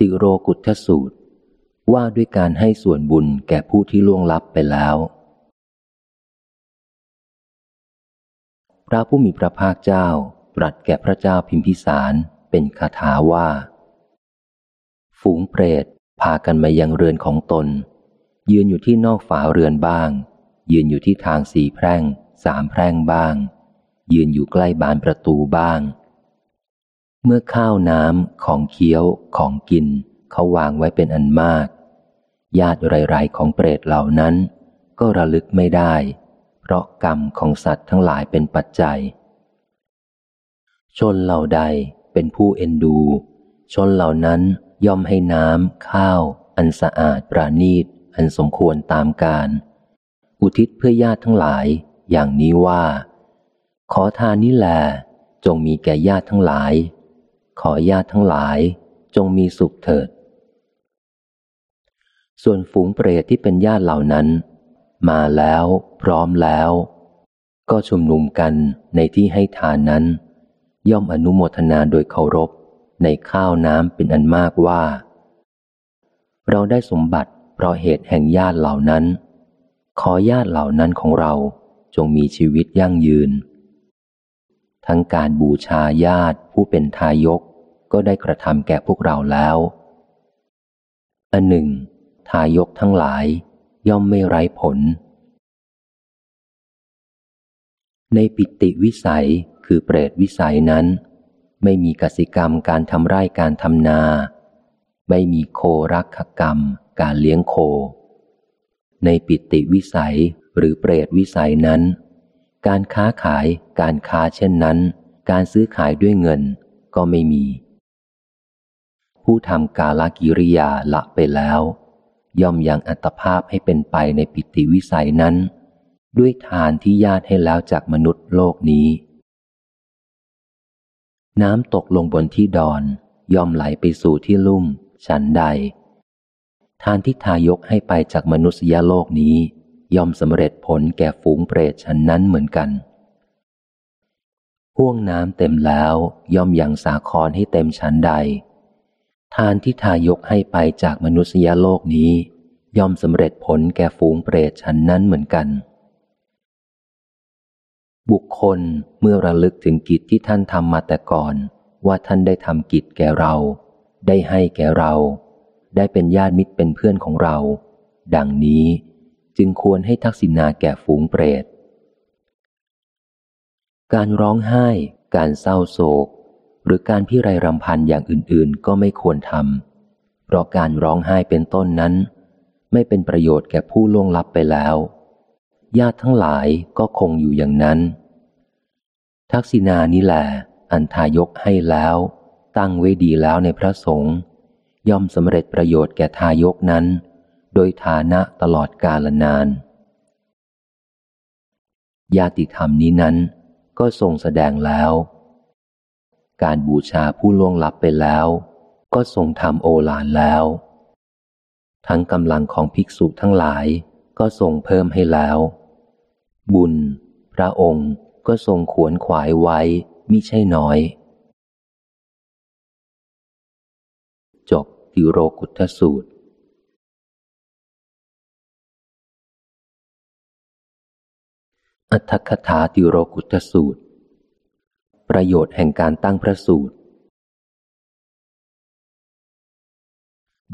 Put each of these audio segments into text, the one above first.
ติโรกุทสูตร ว่าด้วยการให้ส่วนบุญแก่ผู้ที่ล่วงลับไปแล้ว พระผู้มีพระภาคเจ้าตรัสแก่พระเจ้าพิมพิสารเป็นคาถาว่า ฝูงเปรตพากันมายังเรือนของตน ยืนอยู่ที่นอกฝาเรือนบ้าง ยืนอยู่ที่ทางสี่แพร่งสามแพร่งบ้าง ยืนอยู่ใกล้บานประตูบ้าง เมื่อข้าวน้ำของเคี้ยวของกิน เขาวางไว้เป็นอันมาก ญาติไรๆของเปรตเหล่านั้น ก็ระลึกไม่ได้ เพราะกรรมของสัตว์ทั้งหลายเป็นปัจจัย ชนเหล่าใดเป็นผู้เอ็นดู ชนเหล่านั้นย่อมให้น้ำข้าว อันสะอาดปราณีต อันสมควรตามการ อุทิศเพื่อญาติทั้งหลาย อย่างนี้ว่า ขอทานนี้แลจงมีแก่ญาติทั้งหลาย ขอญาติทั้งหลายจงมีสุขเถิด ส่วนฝูงเปรตที่เป็นญาติเหล่านั้น มาแล้วพร้อมแล้ว ก็ชุมนุมกันในที่ให้ทานนั้น ย่อมอนุโมทนาโดยเคารพในข้าวน้ำเป็นอันมากว่า เราได้สมบัติเพราะเหตุแห่งญาติเหล่านั้น ขอญาติเหล่านั้นของเราจงมีชีวิตยั่งยืน ทั้งการบูชาญาติผู้เป็นทายก ก็ได้กระทำแก่พวกเราแล้วอันหนึ่ง ทายกทั้งหลาย ย่อมไม่ไร้ผล ในปิติวิสัยคือเปรตวิสัยนั้น ไม่มีกสิกรรมการทำไร่การทำนา ไม่มีโครักขกรรม การเลี้ยงโค ในปิติวิสัยหรือเปรตวิสัยนั้น การค้าขาย การค้าเช่นนั้น การซื้อขายด้วยเงินก็ไม่มี ผู้ทำกาลกิริยาละไปแล้ว ย่อมยังอัตภาพให้เป็นไปในปิติวิสัยนั้น ด้วยทานที่ญาติให้แล้วจากมนุษย์โลกนี้ น้ำตกลงบนที่ดอน ย่อมไหลไปสู่ที่ลุ่ม ฉันใด ทานที่ทายกให้ไปจากมนุษยโลกนี้ ย่อมสำเร็จผลแก่ฝูงเปรตฉันนั้นเหมือนกันห่วงน้ำเต็มแล้วย่อมยังสาครให้เต็มชั้นใด ทานที่ทายกให้ไปจากมนุษยโลกนี้ ย่อมสำเร็จผลแก่ฝูงเปรตชั้นนั้นเหมือนกัน บุคคลเมื่อระลึกถึงกิจที่ท่านทำมาแต่ก่อน ว่าท่านได้ทำกิจแก่เรา ได้ให้แก่เรา ได้เป็นญาติมิตรเป็นเพื่อนของเรา ดังนี้ จึงควรให้ทักษิณาแก่ฝูงเปรต การร้องไห้ การเศร้าโศก หรือการพิไรรำพันอย่างอื่นๆ ก็ไม่ควรทำ เพราะการร้องไห้เป็นต้นนั้น ไม่เป็นประโยชน์แก่ผู้ล่วงลับไปแล้ว ญาติทั้งหลายก็คงอยู่อย่างนั้น ทักษิณานี่แหละอันทายกให้แล้ว ตั้งไว้ดีแล้วในพระสงฆ์ย่อมสำเร็จประโยชน์แก่ทายกนั้น โดยฐานะตลอดกาลนาน ญาติธรรมนี้นั้นก็ทรงแสดงแล้ว การบูชาผู้ล่วงลับไปแล้ว ก็ทรงทำโอฬารแล้ว ทั้งกำลังของภิกษุทั้งหลายก็ทรงเพิ่มให้แล้ว บุญ พระองค์ก็ทรงขวนขวายไว้มิใช่น้อย จบติโรกุทสูตร อัตถคถาติโรกุทสูตร ประโยชน์แห่งการตั้งพระสูตร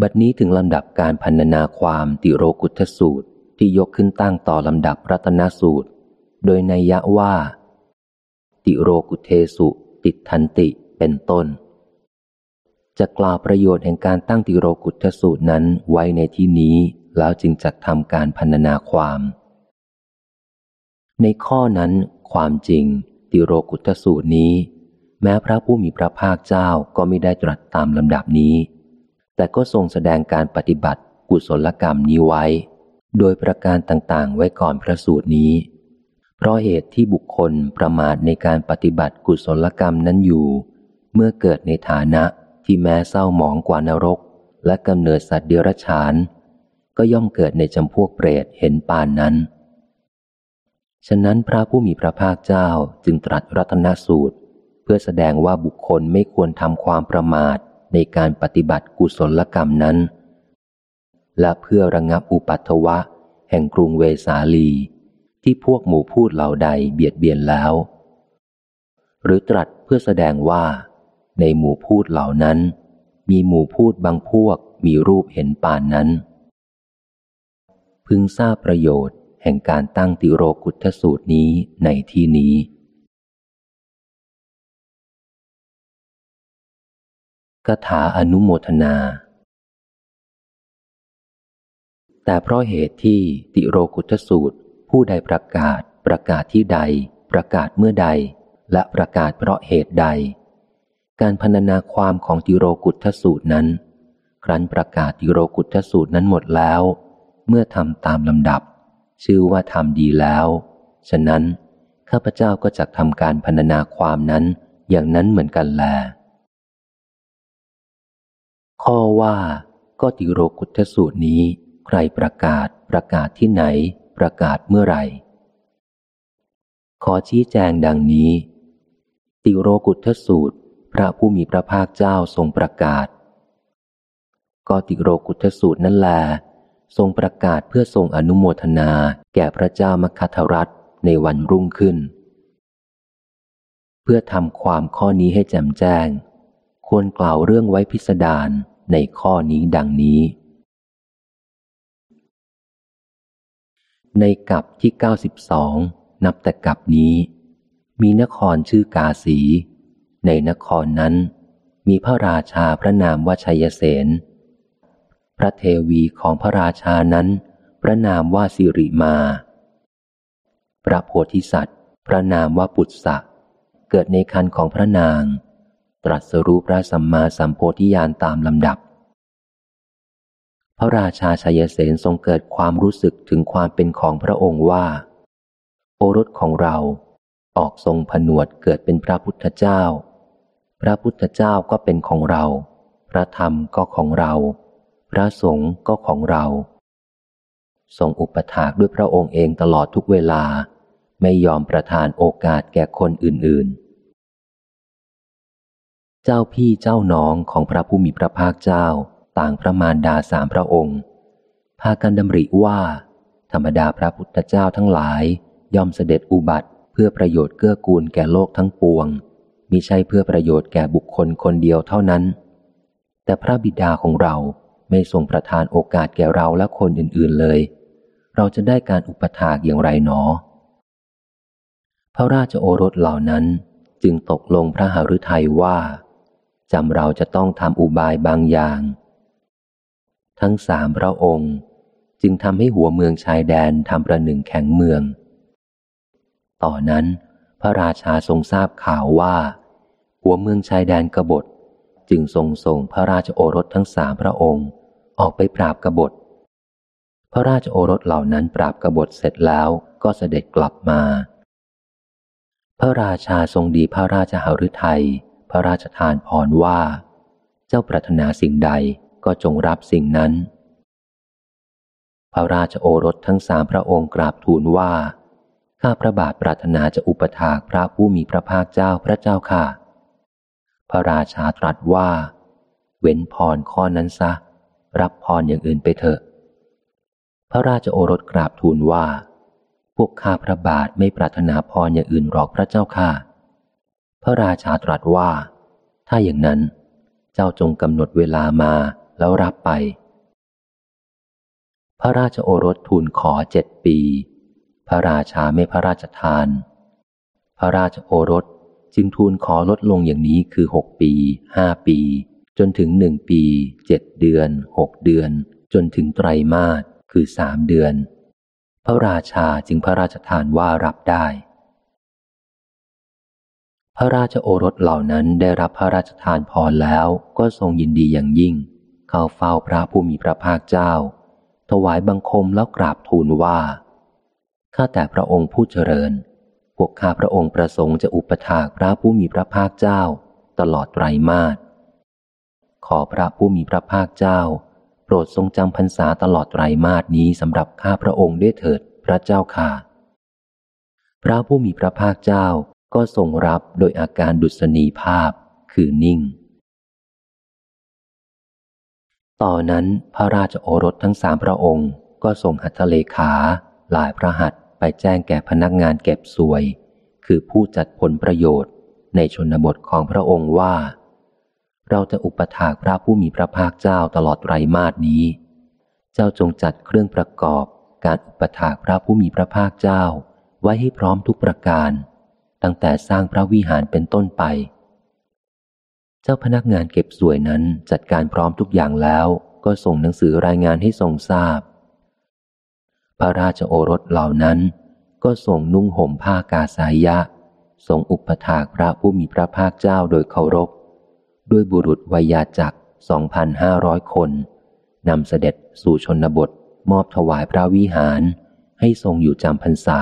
บัดนี้ถึงลำดับการพันนาความติโรกุทสูตรที่ยกขึ้นตั้งต่อลำดับรัตนสูตร โดยนัยยะว่า ติโรกุเทสุติทันติเป็นต้น จะกล่าวประโยชน์แห่งการตั้งติโรกุทสูตรนั้นไว้ในที่นี้แล้วจึงจัดทำการพันนาความ ในข้อนั้นความจริง ติโรกุทสูตรนี้ แม้พระผู้มีพระภาคเจ้าก็ไม่ได้ตรัสตามลำดับนี้ แต่ก็ทรงแสดงการปฏิบัติกุศลกรรมนี้ไว้ โดยประการต่างๆ ไว้ก่อนพระสูตรนี้ เพราะเหตุที่บุคคลประมาทในการปฏิบัติกุศลกรรมนั้นอยู่ เมื่อเกิดในฐานะที่แม้เศร้าหมองกว่านรก และกำเนิดสัตว์เดรัจฉาน ก็ย่อมเกิดในจำพวกเปรตเห็นปานนั้น ฉะนั้นพระผู้มีพระภาคเจ้าจึงตรัสรัตนสูตร เพื่อแสดงว่าบุคคลไม่ควรทำความประมาทในการปฏิบัติกุศลกรรมนั้น และเพื่อระงับอุปัตวะ แห่งกรุงเวสาลี ที่พวกหมู่พูดเหล่าใดเบียดเบียนแล้ว หรือตรัสเพื่อแสดงว่า ในหมู่พูดเหล่านั้น มีหมู่พูดบางพวกมีรูปเห็นป่านนั้น พึงทราบประโยชน์ แห่งการตั้งติโรกุทธสูตรนี้ในที่นี้ คาถาอนุโมทนา แต่เพราะเหตุที่ติโรกุทสูตร ผู้ใดประกาศ ประกาศที่ใด ประกาศเมื่อใด และประกาศเพราะเหตุใด การพรรณนาความของติโรกุทสูตรนั้น ครั้นประกาศติโรกุทสูตรนั้นหมดแล้ว เมื่อทำตามลำดับ ชื่อว่าทำดีแล้ว ฉะนั้นข้าพเจ้าก็จะทำการพรรณนาความนั้นอย่างนั้นเหมือนกันแล ข้อว่าก็ติโรกุทสูตรนี้ ใครประกาศประกาศที่ไหน ประกาศเมื่อไหร่ ขอชี้แจงดังนี้ ติโรกุทสูตร พระผู้มีพระภาคเจ้าทรงประกาศ ก็ติโรกุทสูตรนั่นแล ทรงประกาศเพื่อทรงอนุโมทนาแก่พระเจ้ามคัทรัตในวันรุ่งขึ้น เพื่อทำความข้อนี้ให้แจ่มแจ้ง ควรกล่าวเรื่องไว้พิสดารในข้อนี้ดังนี้ ในกับที่ 92 นับแต่กับนี้ มีนครชื่อกาสี ในนครนั้น มีพระราชาพระนามวชัยเสน ระเทวีของพระราชานั้น พระนามว่าสิริมา พระโพธิสัตว์ พระนามว่าปุตสะเกิดในคันของพระนาง ตรัสรู้พระสัมมาสัมโพธิญาณตามลำดับ พระราชาชัยเสนทรงเกิดความรู้สึกถึงความเป็นของพระองค์ว่า โอรสของเราออกทรงผนวดเกิดเป็นพระพุทธเจ้า พระพุทธเจ้าก็เป็นของเรา พระธรรมก็ของเรา พระสงฆ์ก็ของเราทรงอุปถากด้วยพระองค์เองตลอดทุกเวลา ไม่ยอมประทานโอกาสแก่คนอื่นๆ เจ้าพี่เจ้าน้องของพระผู้มีพระภาคเจ้าต่างพระมารดาสามพระองค์ พากันดำริว่า ธรรมดาพระพุทธเจ้าทั้งหลายย่อมเสด็จอุบัติเพื่อประโยชน์เกื้อกูลแก่โลกทั้งปวงมิใช่เพื่อประโยชน์แก่บุคคลคนเดียวเท่านั้น แต่พระบิดาของเรา ไม่ทรงประทานโอกาสแก่เราและคนอื่น ๆเลย เราจะได้การอุปถากอย่างไรหนอ พระราชโอรสเหล่านั้นจึงตกลงพระหฤทัยว่าจำเราจะต้องทำอุบายบางอย่าง ทั้งสามพระองค์จึงทำให้หัวเมืองชายแดนทำประหนึ่งแข็งเมือง ต่อนนั้น พระราชาทรงทราบข่าวว่า หัวเมืองชายแดนกบฏ จึงทรงส่งพระราชโอรสทั้งสามพระองค์ ออกไปปราบกบฏ พระราชโอรสเหล่านั้นปราบกบฏเสร็จแล้วก็เสด็จกลับมา พระราชาทรงดีพระราชหฤทัยพระราชทานพรว่า เจ้าปรารถนาสิ่งใดก็จงรับสิ่งนั้น พระราชโอรสทั้งสามพระองค์กราบทูลว่า ข้าพระบาทปรารถนาจะอุปถากพระผู้มีพระภาคเจ้าพระเจ้าค่ะ พระราชาตรัสว่า เว้นพรข้อนั้นซะ รับพรอย่างอื่นไปเถอะ พระราชโอรสกราบทูลว่า พวกข้าพระบาทไม่ปรารถนาพรอย่างอื่นหรอกพระเจ้าค่ะ พระราชาตรัสว่า ถ้าอย่างนั้น เจ้าจงกำหนดเวลามาแล้วรับไป พระราชโอรสทูลขอเจ็ดปี พระราชาไม่พระราชทาน พระราชโอรสจึงทูลขอลดลงอย่างนี้คือหกปีห้าปี จนถึงหนึ่งปีเจ็ดเดือนหกเดือน จนถึงไตรมาสคือสามเดือน พระราชาจึงพระราชทานว่ารับได้ พระราชโอรสเหล่านั้นได้รับพระราชทานพรแล้วก็ทรงยินดีอย่างยิ่ง เข้าเฝ้าพระผู้มีพระภาคเจ้า ถวายบังคมแล้วกราบทูลว่าข้าแต่พระองค์ผู้เจริญ พวกข้าพระองค์ประสงค์จะอุปถากพระผู้มีพระภาคเจ้า ตลอดไตรมาส ขอพระผู้มีพระภาคเจ้า โปรดทรงจำพรรษาตลอดไตรมาสนี้สำหรับข้าพระองค์ด้วยเถิดพระเจ้าค่ะ พระผู้มีพระภาคเจ้าก็ทรงรับโดยอาการดุษณีภาพคือนิ่ง ต่อนนั้นพระราชโอรสทั้งสามพระองค์ ก็ส่งหัตถเลขาหลายพระหัตไปแจ้งแก่พนักงานเก็บสวย คือผู้จัดผลประโยชน์ในชนบทของพระองค์ว่า เราจะอุปถากพระผู้มีพระภาคเจ้าตลอดไรมาสนี้ เจ้าจงจัดเครื่องประกอบการอุปถากพระผู้มีพระภาคเจ้า ไว้ให้พร้อมทุกประการ ตั้งแต่สร้างพระวิหารเป็นต้นไป เจ้าพนักงานเก็บสวยนั้นจัดการพร้อมทุกอย่างแล้วก็ส่งหนังสือรายงานให้ทรงทราบ พระราชโอรสเหล่านั้น ก็ส่งนุ่งห่มผ้ากาสายะทรงอุปถากพระผู้มีพระภาคเจ้าโดยเคารพ ด้วยบุรุษวัยาจักสองพันห้าร้อยคน นำเสด็จสู่ชนบทมอบถวายพระวิหาร ให้ทรงอยู่จำพรรษา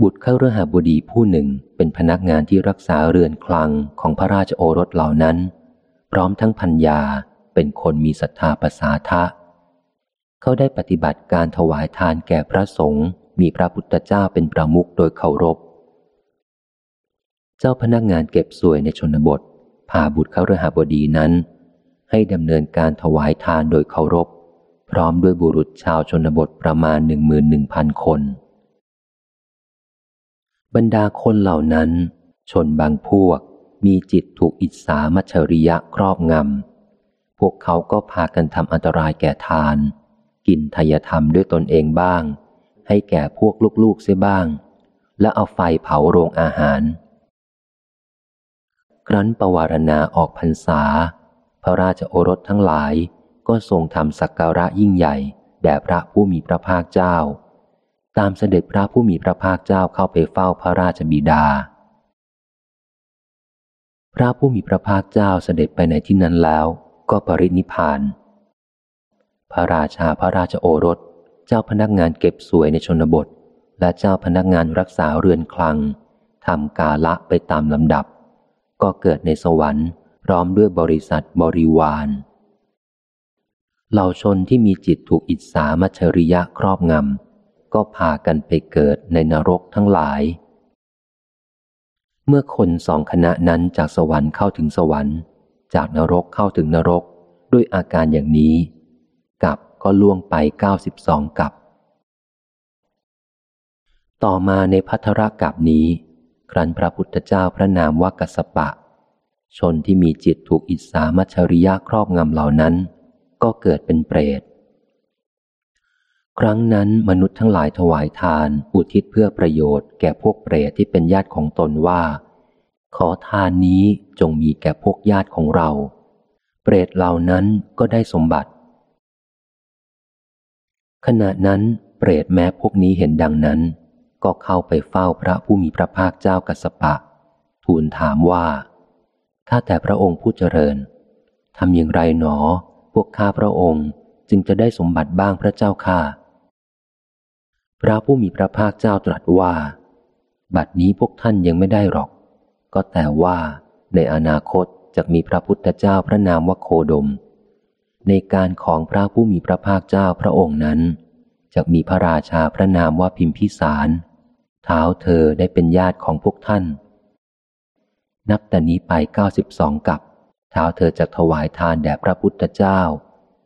บุตรเข้ารหบดีผู้หนึ่งเป็นพนักงานที่รักษาเรือนคลังของพระราชโอรสเหล่านั้น พร้อมทั้งพัญญาเป็นคนมีศรัทธาภาษาทะ เขาได้ปฏิบัติการถวายทานแก่พระสงฆ์มีพระพุทธเจ้าเป็นประมุขโดยเคารพ เจ้าพนักงานเก็บสวยในชนบทพาบุตรเขาเรหบดีนั้น ให้ดำเนินการถวายทานโดยเคารพ พร้อมด้วยบุรุษชาวชนบทประมาณหนึ่งมืนหนึ่งพันคน บรรดาคนเหล่านั้น ชนบางพวกมีจิตถูกอิสามัชริยะครอบงำ พวกเขาก็พากันทำอันตรายแก่ทาน กินทายธรรมด้วยตนเองบ้าง ให้แก่พวกลูกๆเสียบ้าง และเอาไฟเผาโรงอาหาร ครั้นประวารณาออกพรรษา พระราชโอรสทั้งหลายก็ทรงทำสักการะยิ่งใหญ่ แด่พระผู้มีพระภาคเจ้า ตามเสด็จพระผู้มีพระภาคเจ้าเข้าไปเฝ้าพระราชบิดา พระผู้มีพระภาคเจ้าเสด็จไปในที่นั้นแล้วก็ปรินิพาน พระราชาพระราชโอรส เจ้าพนักงานเก็บสวยในชนบท และเจ้าพนักงานรักษาเรือนคลังทำกาละไปตามลำดับ ก็เกิดในสวรรค์ พร้อมด้วยบริษัทบริวาร เหล่าชนที่มีจิตถูกอิจสามัชริยะครอบงำ ก็พากันไปเกิดในนรกทั้งหลาย เมื่อคนสองคณะนั้นจากสวรรค์เข้าถึงสวรรค์ จากนรกเข้าถึงนรกด้วยอาการอย่างนี้กับก็ล่วงไปเก้าสิบสองกับ ต่อมาในพัทรกับนี้ ครั้นพระพุทธเจ้าพระนามว่ากัสปะ ชนที่มีจิตถูกอิสามัชริยะครอบงำเหล่านั้น ก็เกิดเป็นเปรต ครั้งนั้นมนุษย์ทั้งหลายถวายทาน อุทิศเพื่อประโยชน์แก่พวกเปรตที่เป็นญาติของตนว่า ขอทานนี้จงมีแก่พวกญาติของเรา เปรตเหล่านั้นก็ได้สมบัติ ขณะนั้นเปรตแม้พวกนี้เห็นดังนั้น ก็เข้าไปเฝ้าพระผู้มีพระภาคเจ้ากัสปะ ทูลถามว่าข้าแต่พระองค์ผู้เจริญทำอย่างไรหนอ พวกข้าพระองค์จึงจะได้สมบัติบ้างพระเจ้าข้าพระผู้มีพระภาคเจ้าตรัสว่า บัดนี้พวกท่านยังไม่ได้หรอก ก็แต่ว่าในอนาคตจะมีพระพุทธเจ้าพระนามว่าโคดม ในการของพระผู้มีพระภาคเจ้าพระองค์นั้นจะมีพระราชาพระนามว่าพิมพิสาร เท้าเธอได้เป็นญาติของพวกท่าน นับแต่นี้ไปเก้าสิบสองกับ เท้าเธอจะถวายทานแด่พระพุทธเจ้า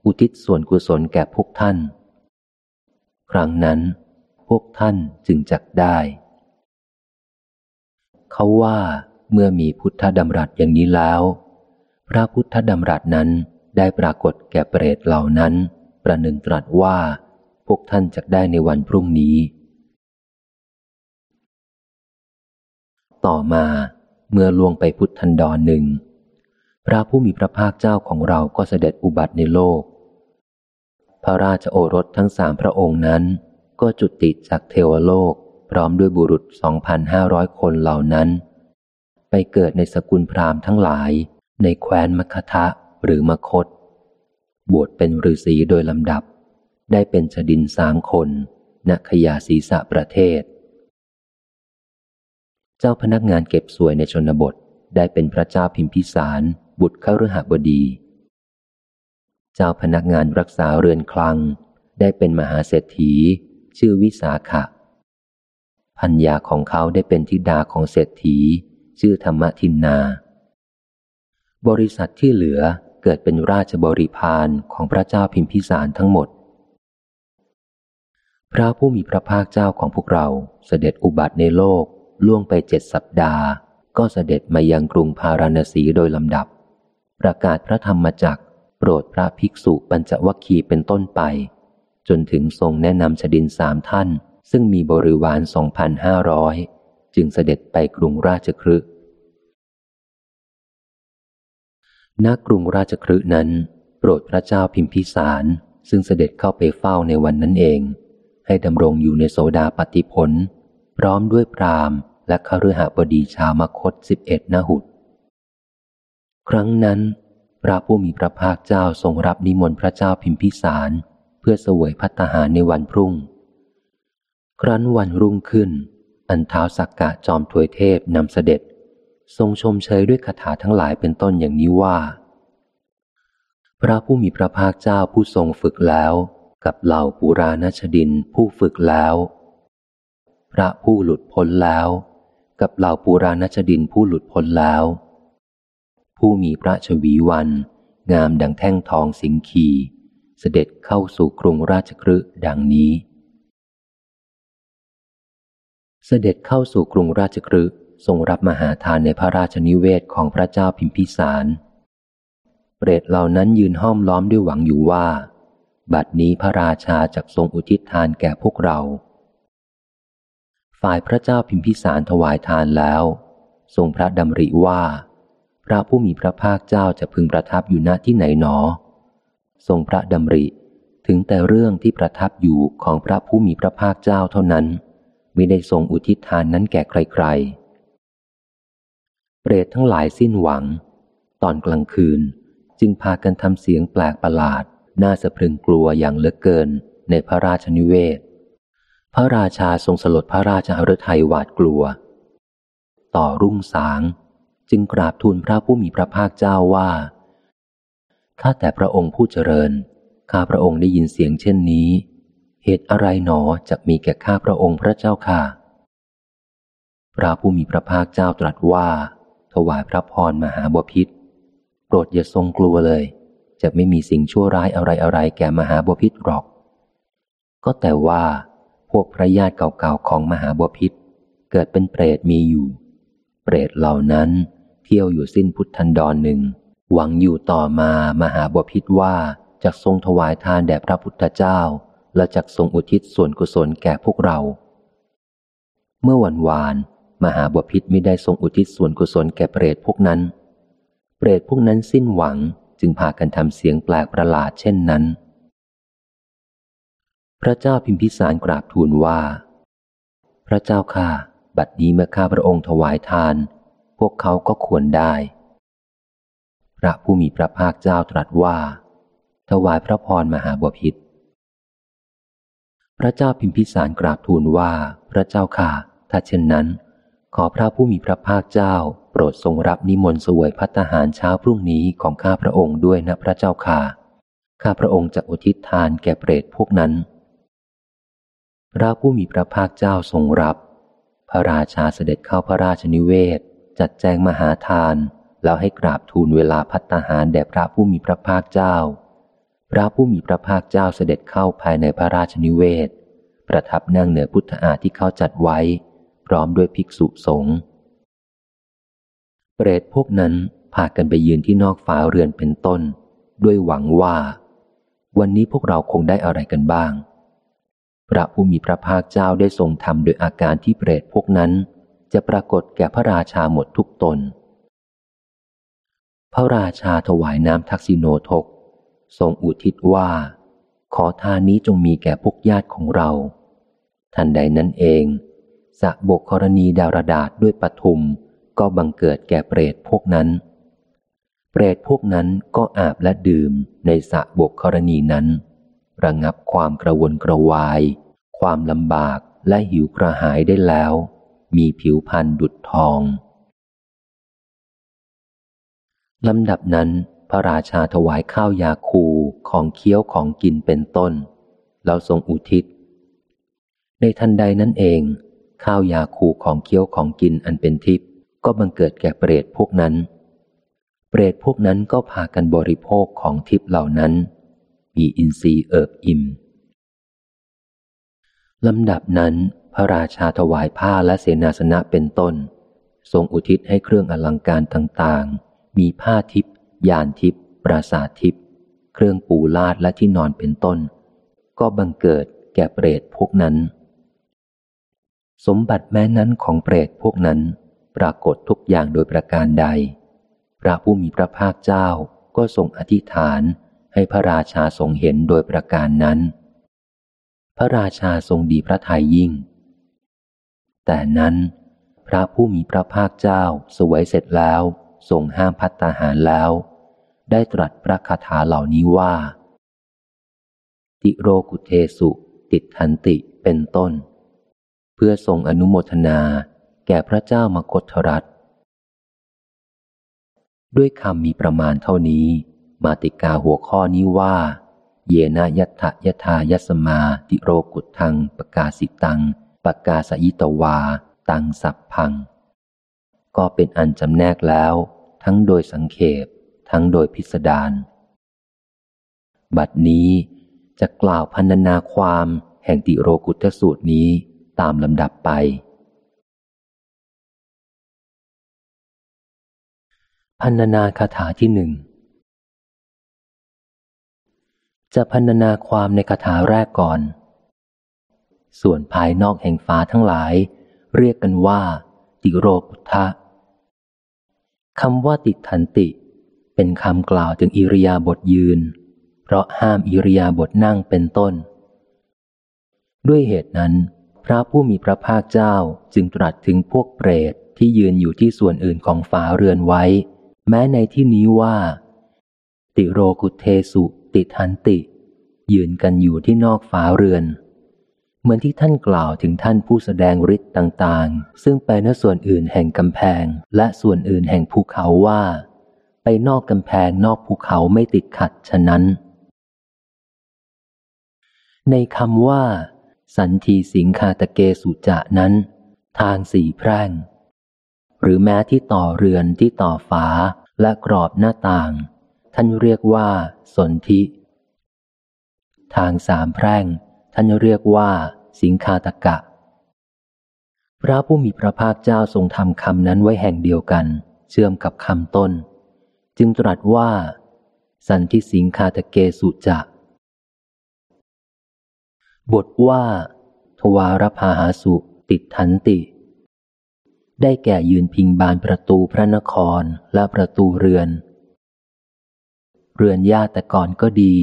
อุทิศส่วนกุศลแก่พวกท่าน ครั้งนั้น พวกท่านจึงจักได้ เขาว่าเมื่อมีพุทธดำรัสอย่างนี้แล้ว พระพุทธดำรัสนั้นได้ปรากฏแก่เปรตเหล่านั้น ประหนึ่งตรัสว่า พวกท่านจะได้ในวันพรุ่งนี้ ต่อมาเมื่อลวงไปพุทธันดรหนึ่ง พระผู้มีพระภาคเจ้าของเราก็เสด็จอุบัติในโลก พระราชโอรสทั้งสามพระองค์นั้น ก็จุติจากเทวโลกพร้อมด้วยบุรุษสองพันห้าร้อยคนเหล่านั้น ไปเกิดในสกุลพราหมณ์ทั้งหลายในแคว้นมคทะหรือมคต บวชเป็นฤาษีโดยลำดับ ได้เป็นชดินสามคนณขยาศีสะประเทศ เจ้าพนักงานเก็บสวยในชนบทได้เป็นพระเจ้าพิมพิสาร บุตรขรหบดี เจ้าพนักงานรักษาเรือนคลัง ได้เป็นมหาเศรษฐี ชื่อวิสาขะพัญญาของเขาได้เป็นธิดาของเศรษฐี ชื่อธรรมทินนา บริษัทที่เหลือเกิดเป็นราชบริพารของพระเจ้าพิมพิสารทั้งหมด พระผู้มีพระภาคเจ้าของพวกเราเสด็จอุบัติในโลก ล่วงไปเจ็ดสัปดาห์ ก็เสด็จมายังกรุงพาราณสีโดยลำดับ ประกาศพระธรรมจักรโปรดพระภิกษุปัญจวัคคีเป็นต้นไป จนถึงทรงแนะนำชดินสามท่าน ซึ่งมีบริวารสองพันห้าร้อยจึงเสด็จไปกรุงราชครึณกรุงราชครึนั้น โปรดพระเจ้าพิมพิสาร ซึ่งเสด็จเข้าไปเฝ้าในวันนั้นเอง ให้ดำรงอยู่ในโสดาปฏิผล พร้อมด้วยพรามและคฤหบดีชาวมคตสิบเอ็ดนหุดครั้งนั้น พระผู้มีพระภาคเจ้าทรงรับนิมนต์พระเจ้าพิมพิสารเพื่อเสวยพัตหารในวันพรุ่ง ครั้นวันรุ่งขึ้น อันเท้าสักกะจอมถวยเทพนำเสด็จ ทรงชมเชยด้วยคาถาทั้งหลายเป็นต้นอย่างนี้ว่า พระผู้มีพระภาคเจ้าผู้ทรงฝึกแล้ว กับเหล่าปุราณชดินผู้ฝึกแล้ว พระผู้หลุดพ้นแล้ว กับเหล่าปุราณชดินผู้หลุดพ้นแล้ว ผู้มีพระชวีวัน งามดังแท่งทองสิงคีเสด็จเข้าสู่กรุงราชครึดังนี้ เสด็จเข้าสู่กรุงราชครึทรงรับมหาทานในพระราชนิเวศของพระเจ้าพิมพิสาร เปรตเหล่านั้นยืนห้อมล้อมด้วยหวังอยู่ว่า บัดนี้พระราชาจะทรงอุทิศทานแก่พวกเรา ฝ่ายพระเจ้าพิมพิสารถวายทานแล้ว ทรงพระดำริว่า พระผู้มีพระภาคเจ้าจะพึงประทับอยู่ณที่ไหนหนอ ทรงพระดำริถึงแต่เรื่องที่ประทับอยู่ของพระผู้มีพระภาคเจ้าเท่านั้น ไม่ได้ทรงอุทิศทานนั้นแก่ใครๆ เปรตทั้งหลายสิ้นหวัง ตอนกลางคืนจึงพากันทำเสียงแปลกประหลาด น่าสะพรึงกลัวอย่างเหลือเกินในพระราชนิเวศ พระราชาทรงสลดพระราชาฤทัยหวาดกลัว ต่อรุ่งสาง จึงกราบทูลพระผู้มีพระภาคเจ้าว่าข้าแต่พระองค์ผู้เจริญ ข้าพระองค์ได้ยินเสียงเช่นนี้ เหตุอะไรหนอจะมีแก่ข้าพระองค์พระเจ้าค่ะ พระผู้มีพระภาคเจ้าตรัสว่า ถวายพระพรมหาบพิษโปรดอย่าทรงกลัวเลย จะไม่มีสิ่งชั่วร้ายอะไรอะไรแก่มหาบพิษหรอก ก็แต่ว่า วกพระญาติเก่าๆของมหาบพิษเกิดเป็นเปรตมีอยู่ เปรตเหล่านั้นเที่ยวอยู่สิ้นพุทธันดรหนึ่ง หวังอยู่ต่อมามหาบพิษว่าจะทรงถวายทานแด่พระพุทธเจ้า และจะทรงอุทิศส่วนกุศลแก่พวกเรา เมื่อวันวาน มหาบพิษไม่ได้ทรงอุทิศส่วนกุศลแก่เปรตพวกนั้น เปรตพวกนั้นสิ้นหวังจึงพากันทำเสียงแปลกประหลาดเช่นนั้น พระเจ้าพิมพิสารกราบทูลว่า พระเจ้าข้าบัดนี้เมื่อข้าพระองค์ถวายทาน พวกเขาก็ควรได้ พระผู้มีพระภาคเจ้าตรัสว่า ถวายพระพรมหาบพิษพระเจ้าพิมพิสารกราบทูลว่า พระเจ้าข้าถ้าเช่นนั้น ขอพระผู้มีพระภาคเจ้า โปรดทรงรับนิมนต์สวยพัตหารเช้าพรุ่งนี้ของข้าพระองค์ด้วยนะพระเจ้าค่ะข้าพระองค์จะอุทิศทานแก่เปรตพวกนั้น พระผู้มีพระภาคเจ้าทรงรับ พระราชาเสด็จเข้าพระราชนิเวศ จัดแจงมหาทาน แล้วให้กราบทูลเวลาพัตหารแด่พระผู้มีพระภาคเจ้า พระผู้มีพระภาคเจ้าเสด็จเข้าภายในพระราชนิเวศ ประทับนั่งเหนือพุทธาที่เขาจัดไว้ พร้อมด้วยภิกษุสงฆ์เปรตพวกนั้นพากันไปยืนที่นอกฝาเรือนเป็นต้น ด้วยหวังว่า วันนี้พวกเราคงได้อะไรกันบ้าง พระผู้มีพระภาคเจ้าได้ทรงทำโดยอาการที่เปรตพวกนั้น จะปรากฏแก่พระราชาหมดทุกตน พระราชาถวายน้ำทักษิโนทก ทรงอุทิศว่า ขอทานนี้จงมีแก่พวกญาติของเรา ทันใดนั้นเองสะบกกรณีดารดาษด้วยปทุมก็บังเกิดแก่เปรตพวกนั้น เปรตพวกนั้นก็อาบและดื่มในสะบกกรณีนั้น ระงับความกระวนกระวาย ความลำบากและหิวกระหายได้แล้ว มีผิวพันธุ์ดุดทองลำดับนั้น พระราชาถวายข้าวยาคูของเคี้ยวของกินเป็นต้น แล้วทรงอุทิศ ในทันใดนั้นเอง ข้าวยาคูของเคี้ยวของกินอันเป็นทิพย์ก็บังเกิดแก่เปรตพวกนั้น เปรตพวกนั้นก็พากันบริโภคของทิพย์เหล่านั้น มีอินทรีย์เอิบอิ่มลำดับนั้น พระราชาถวายผ้าและเสนาสนะเป็นต้น ทรงอุทิศให้เครื่องอลังการต่างๆ มีผ้าทิพย์ยานทิพย์ปราสาททิพย์เครื่องปูลาดและที่นอนเป็นต้น ก็บังเกิดแก่เปรตพวกนั้น สมบัติแม้นั้นของเปรตพวกนั้น ปรากฏทุกอย่างโดยประการใด พระผู้มีพระภาคเจ้าก็ทรงอธิษฐาน ให้พระราชาทรงเห็นโดยประการนั้น พระราชาทรงดีพระทัยยิ่ง แต่นั้น พระผู้มีพระภาคเจ้าสวยเสร็จแล้วทรงห้ามพัตตาหารแล้ว ได้ตรัสพระคาถาเหล่านี้ว่า ติโรกุเทสุ ติทันติเป็นต้น เพื่อทรงอนุโมทนาแก่พระเจ้ามคตรัฐด้วยคำมีประมาณเท่านี้ มาติกาหัวข้อนี้ว่า เยนายัตถยทายสมาติโรกุทังปกาสิตังปกาสยิตวา ตังสัพพัง ก็เป็นอันจำแนกแล้ว ทั้งโดยสังเขปทั้งโดยพิสดารบัดนี้จะกล่าวพันนาความแห่งติโรกุตสูตรนี้ตามลำดับไป พันนาคาถาที่หนึ่ง จะพันนาความในคาถาแรกก่อน ส่วนภายนอกแห่งฟ้าทั้งหลาย เรียกกันว่า ติโรกุทะคำว่าติดทันติ เป็นคำกล่าวถึงอิริยาบถยืน เพราะห้ามอิริยาบถนั่งเป็นต้น ด้วยเหตุนั้น พระผู้มีพระภาคเจ้าจึงตรัสถึงพวกเปรตที่ยืนอยู่ที่ส่วนอื่นของฝาเรือนไว้ แม้ในที่นี้ว่า ติโรกุเทสุ ติทันติ ยืนกันอยู่ที่นอกฝาเรือน เหมือนที่ท่านกล่าวถึงท่านผู้แสดงฤทธิ์ต่างๆ ซึ่งไปณส่วนอื่นแห่งกำแพงและส่วนอื่นแห่งภูเขาว่า ไปนอกกำแพงนอกภูเขาไม่ติดขัดฉะนั้น ในคำว่า สันทีสิงคาตะเกสุจะนั้น ทางสี่แพร่ง หรือแม้ที่ต่อเรือนที่ต่อฝาและกรอบหน้าต่าง ท่านเรียกว่าสนธิ ทางสามแพร่ง ท่านเรียกว่าสิงคาตะกะ พระผู้มีพระภาคเจ้าทรงทำคำนั้นไว้แห่งเดียวกัน เชื่อมกับคำต้น จึงตรัสว่า สันทิสิงคาตะเกสุจะบทว่า ทวารพาหาสุติดทันติ ได้แก่ยืนพิงบานประตูพระนครและประตูเรือน เรือนญาติแต่ก่อนก็ดี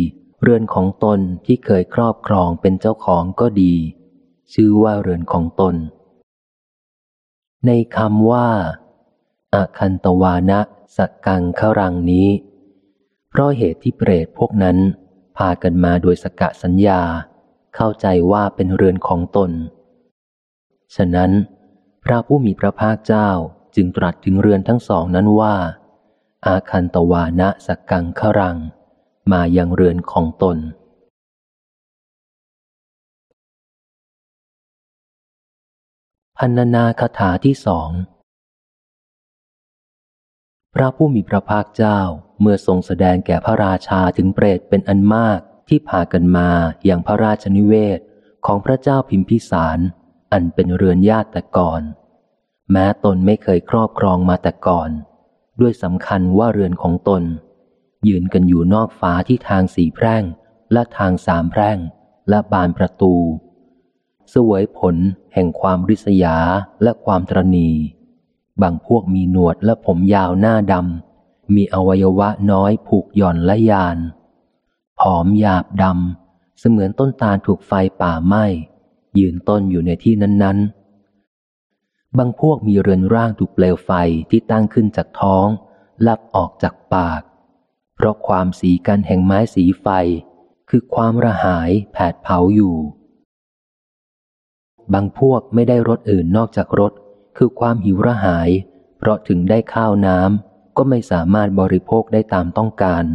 เรือนของตนที่เคยครอบครองเป็นเจ้าของก็ดี ชื่อว่าเรือนของตน ในคำว่าอาคันตวานะสักกังขรังนี้ เพราะเหตุที่เปรตพวกนั้น พากันมาโดยสกะสัญญา เข้าใจว่าเป็นเรือนของตน ฉะนั้น พระผู้มีพระภาคเจ้าจึงตรัสถึงเรือนทั้งสองนั้นว่า อาคันตวานะสักกังขรัง มายังเรือนของตน พันนาคาถาที่สองพระผู้มีพระภาคเจ้าเมื่อทรงแสดงแก่พระราชาถึงเปรตเป็นอันมากที่พากันมาอย่างพระราชนิเวศของพระเจ้าพิมพิสาร อันเป็นเรือนญาติแต่ก่อน แม้ตนไม่เคยครอบครองมาแต่ก่อน ด้วยสำคัญว่าเรือนของตน ยืนกันอยู่นอกฟ้าที่ทางสีแพร่ง และทางสามแพร่ง และบานประตู สวยผลแห่งความริษยาและความตรณีบางพวกมีหนวดและผมยาวหน้าดำ มีอวัยวะน้อยผูกหย่อนและยาน ผอมหยาบดำ เสมือนต้นตาลถูกไฟป่าไหม้ ยืนต้นอยู่ในที่นั้นๆ บางพวกมีเรือนร่างถูกเปลวไฟที่ตั้งขึ้นจากท้องลับออกจากปาก เพราะความสีกันแห่งไม้สีไฟ คือความระหายแผดเผาอยู่ บางพวกไม่ได้รสอื่นนอกจากรสคือความหิวระหาย เพราะถึงได้ข้าวน้ำก็ไม่สามารถบริโภคได้ตามต้องการ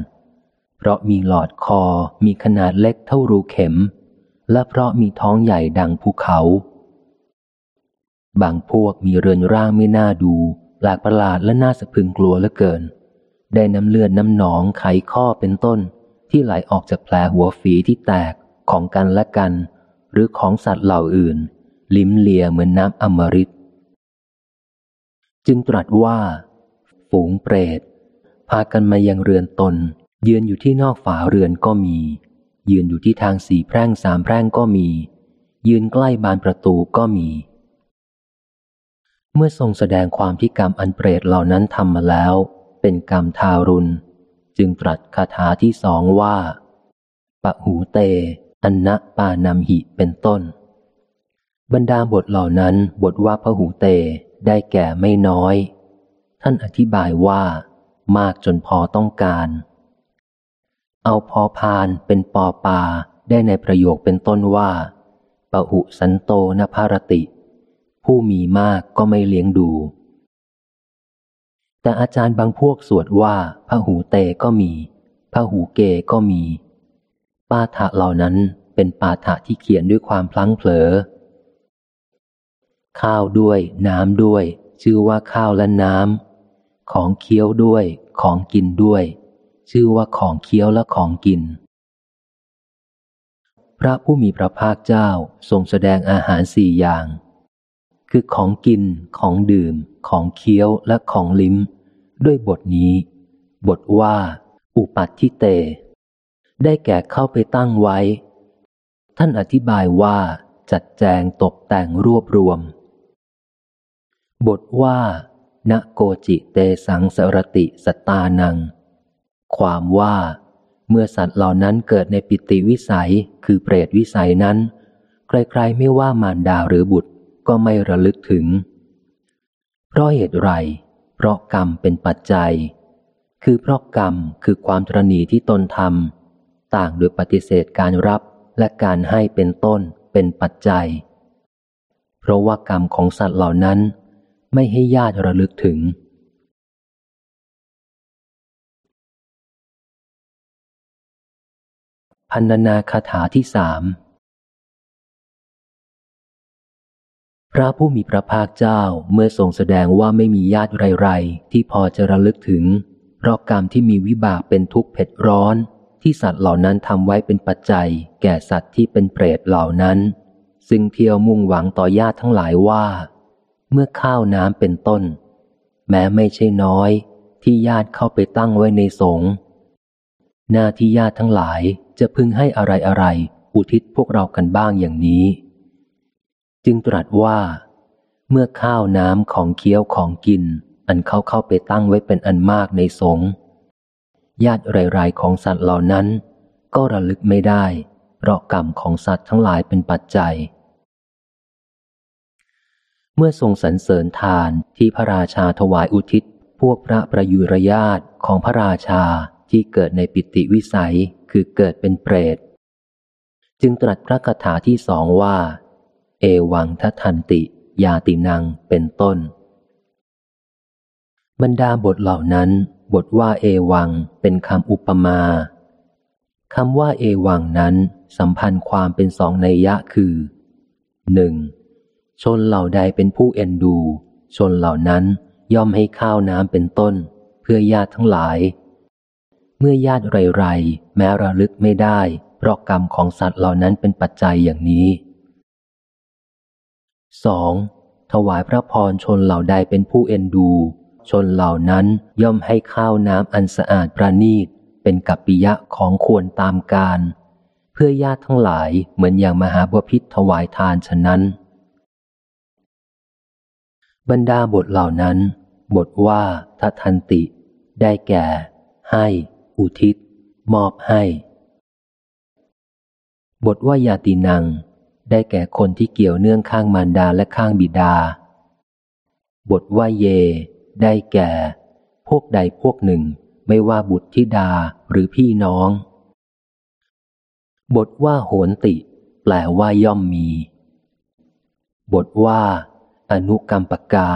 เพราะมีหลอดคอมีขนาดเล็กเท่ารูเข็ม และเพราะมีท้องใหญ่ดังภูเขา บางพวกมีเรือนร่างไม่น่าดูหลากประหลาดและน่าสะพึงกลัวเหลือเกิน ได้น้ำเลือดน้ำหนองไขข้อเป็นต้น ที่ไหลออกจากแผลหัวฝีที่แตกของกันและกัน หรือของสัตว์เหล่าอื่น ลิ้มเลียเหมือนน้ำอมฤตจึงตรัสว่า ฝูงเปรต พากันมายังเรือนตน ยืนอยู่ที่นอกฝาเรือนก็มี ยืนอยู่ที่ทางสี่แพร่งสามแพร่งก็มี ยืนใกล้บานประตูก็มี เมื่อทรงแสดงความที่กรรมอันเปรตเหล่านั้นทำมาแล้ว เป็นกรรมทารุณ จึงตรัสคาถาที่สองว่า ปะหูเต อันนะปานำหิเป็นต้น บรรดาบทเหล่านั้นบทว่าพหูเตได้แก่ไม่น้อย ท่านอธิบายว่า มากจนพอต้องการ เอาพอพานเป็นปอปาได้ในประโยคเป็นต้นว่าปะหุสันโตนภารติ ผู้มีมากก็ไม่เลี้ยงดู แต่อาจารย์บางพวกสวดว่าพระหูเตก็มีพระหูเกก็มี ปาฐะเหล่านั้นเป็นปาฐะที่เขียนด้วยความพลั้งเผลอ ข้าวด้วย น้ำด้วย ชื่อว่าข้าวและน้ำของเคี้ยวด้วย ของกินด้วย ชื่อว่าของเคี้ยวและของกิน พระผู้มีพระภาคเจ้าทรงแสดงอาหารสี่อย่าง คือของกิน ของดื่ม ของเคี้ยวและของลิ้ม ด้วยบทนี้ บทว่า อุปัตทิเต ได้แก่เข้าไปตั้งไว้ ท่านอธิบายว่า จัดแจงตกแต่งรวบรวม บทว่าณโกจิเตสังสรติสตานัง ความว่า เมื่อสัตว์เหล่านั้นเกิดในปิติวิสัยคือเปรตวิสัยนั้น ใครๆไม่ว่ามารดาหรือบุตร ก็ไม่ระลึกถึง เพราะเหตุไร เพราะกรรมเป็นปัจจัย คือเพราะกรรมคือความตรณีที่ตนทำต่างโดยปฏิเสธการรับและการให้เป็นต้นเป็นปัจจัย เพราะว่ากรรมของสัตว์เหล่านั้น ไม่ให้ญาติระลึกถึงพันนาคาถาที่สาม ระผู้มีพระภาคเจ้าเมื่อทรงแสดงว่าไม่มีญาติไรๆ ที่พอจะระลึกถึง เพราะกรรมที่มีวิบากเป็นทุกข์เผ็ดร้อน ที่สัตว์เหล่านั้นทำไว้เป็นปัจจัย แก่สัตว์ที่เป็นเปรตเหล่านั้น ซึ่งเที่ยวมุ่งหวังต่อญาติทั้งหลายว่า เมื่อข้าวน้ำเป็นต้น แม้ไม่ใช่น้อย ที่ญาติเข้าไปตั้งไว้ในสงฆ์หน้าที่ญาติทั้งหลายจะพึงให้อะไรอะไรอุทิศพวกเรากันบ้างอย่างนี้ จึงตรัสว่า เมื่อข้าวน้ำของเคี้ยวของกิน อันเขาเข้าไปตั้งไว้เป็นอันมากในสงญาติไรๆของสัตว์เหล่านั้น ก็ระลึกไม่ได้ เพราะกรรมของสัตว์ทั้งหลายเป็นปัจจัย เมื่อทรงสรรเสริญทานที่พระราชาถวายอุทิศ พวกพระประยุรญาติของพระราชาที่เกิดในปิติวิสัยคือเกิดเป็นเปรต จึงตรัสพระคาถาที่สองว่า เอวังทัทันติ ยาตินังเป็นต้น บรรดาบทเหล่านั้น บทว่าเอวังเป็นคำอุปมาคำว่าเอวังนั้นสัมพันธ์ความเป็นสองในยะคือหนึ่งชนเหล่าใดเป็นผู้เอ็นดู ชนเหล่านั้นย่อมให้ข้าวน้ำเป็นต้น เพื่อญาติทั้งหลาย เมื่อญาติไรๆ แม้ระลึกไม่ได้เพราะกรรมของสัตว์เหล่านั้นเป็นปัจจัยอย่างนี้ 2. ถวายพระพรชนเหล่าใดเป็นผู้เอ็นดู ชนเหล่านั้นย่อมให้ข้าวน้ำอันสะอาดประณีต เป็นกัปปิยะของควรตามการ เพื่อญาติทั้งหลายเหมือนอย่างมหาบพิษถวายทานฉะนั้น บรรดาบทเหล่านั้น บทว่าทัทันติ ได้แก่ ให้ อุทิศ มอบให้ บทว่ายาตินัง ได้แก่คนที่เกี่ยวเนื่องข้างมารดาและข้างบิดา บทว่าเย ได้แก่ พวกใดพวกหนึ่ง ไม่ว่าบุตรธิดาหรือพี่น้อง บทว่าโหนติ แปลว่าย่อมมี บทว่า อนุกรรมปกา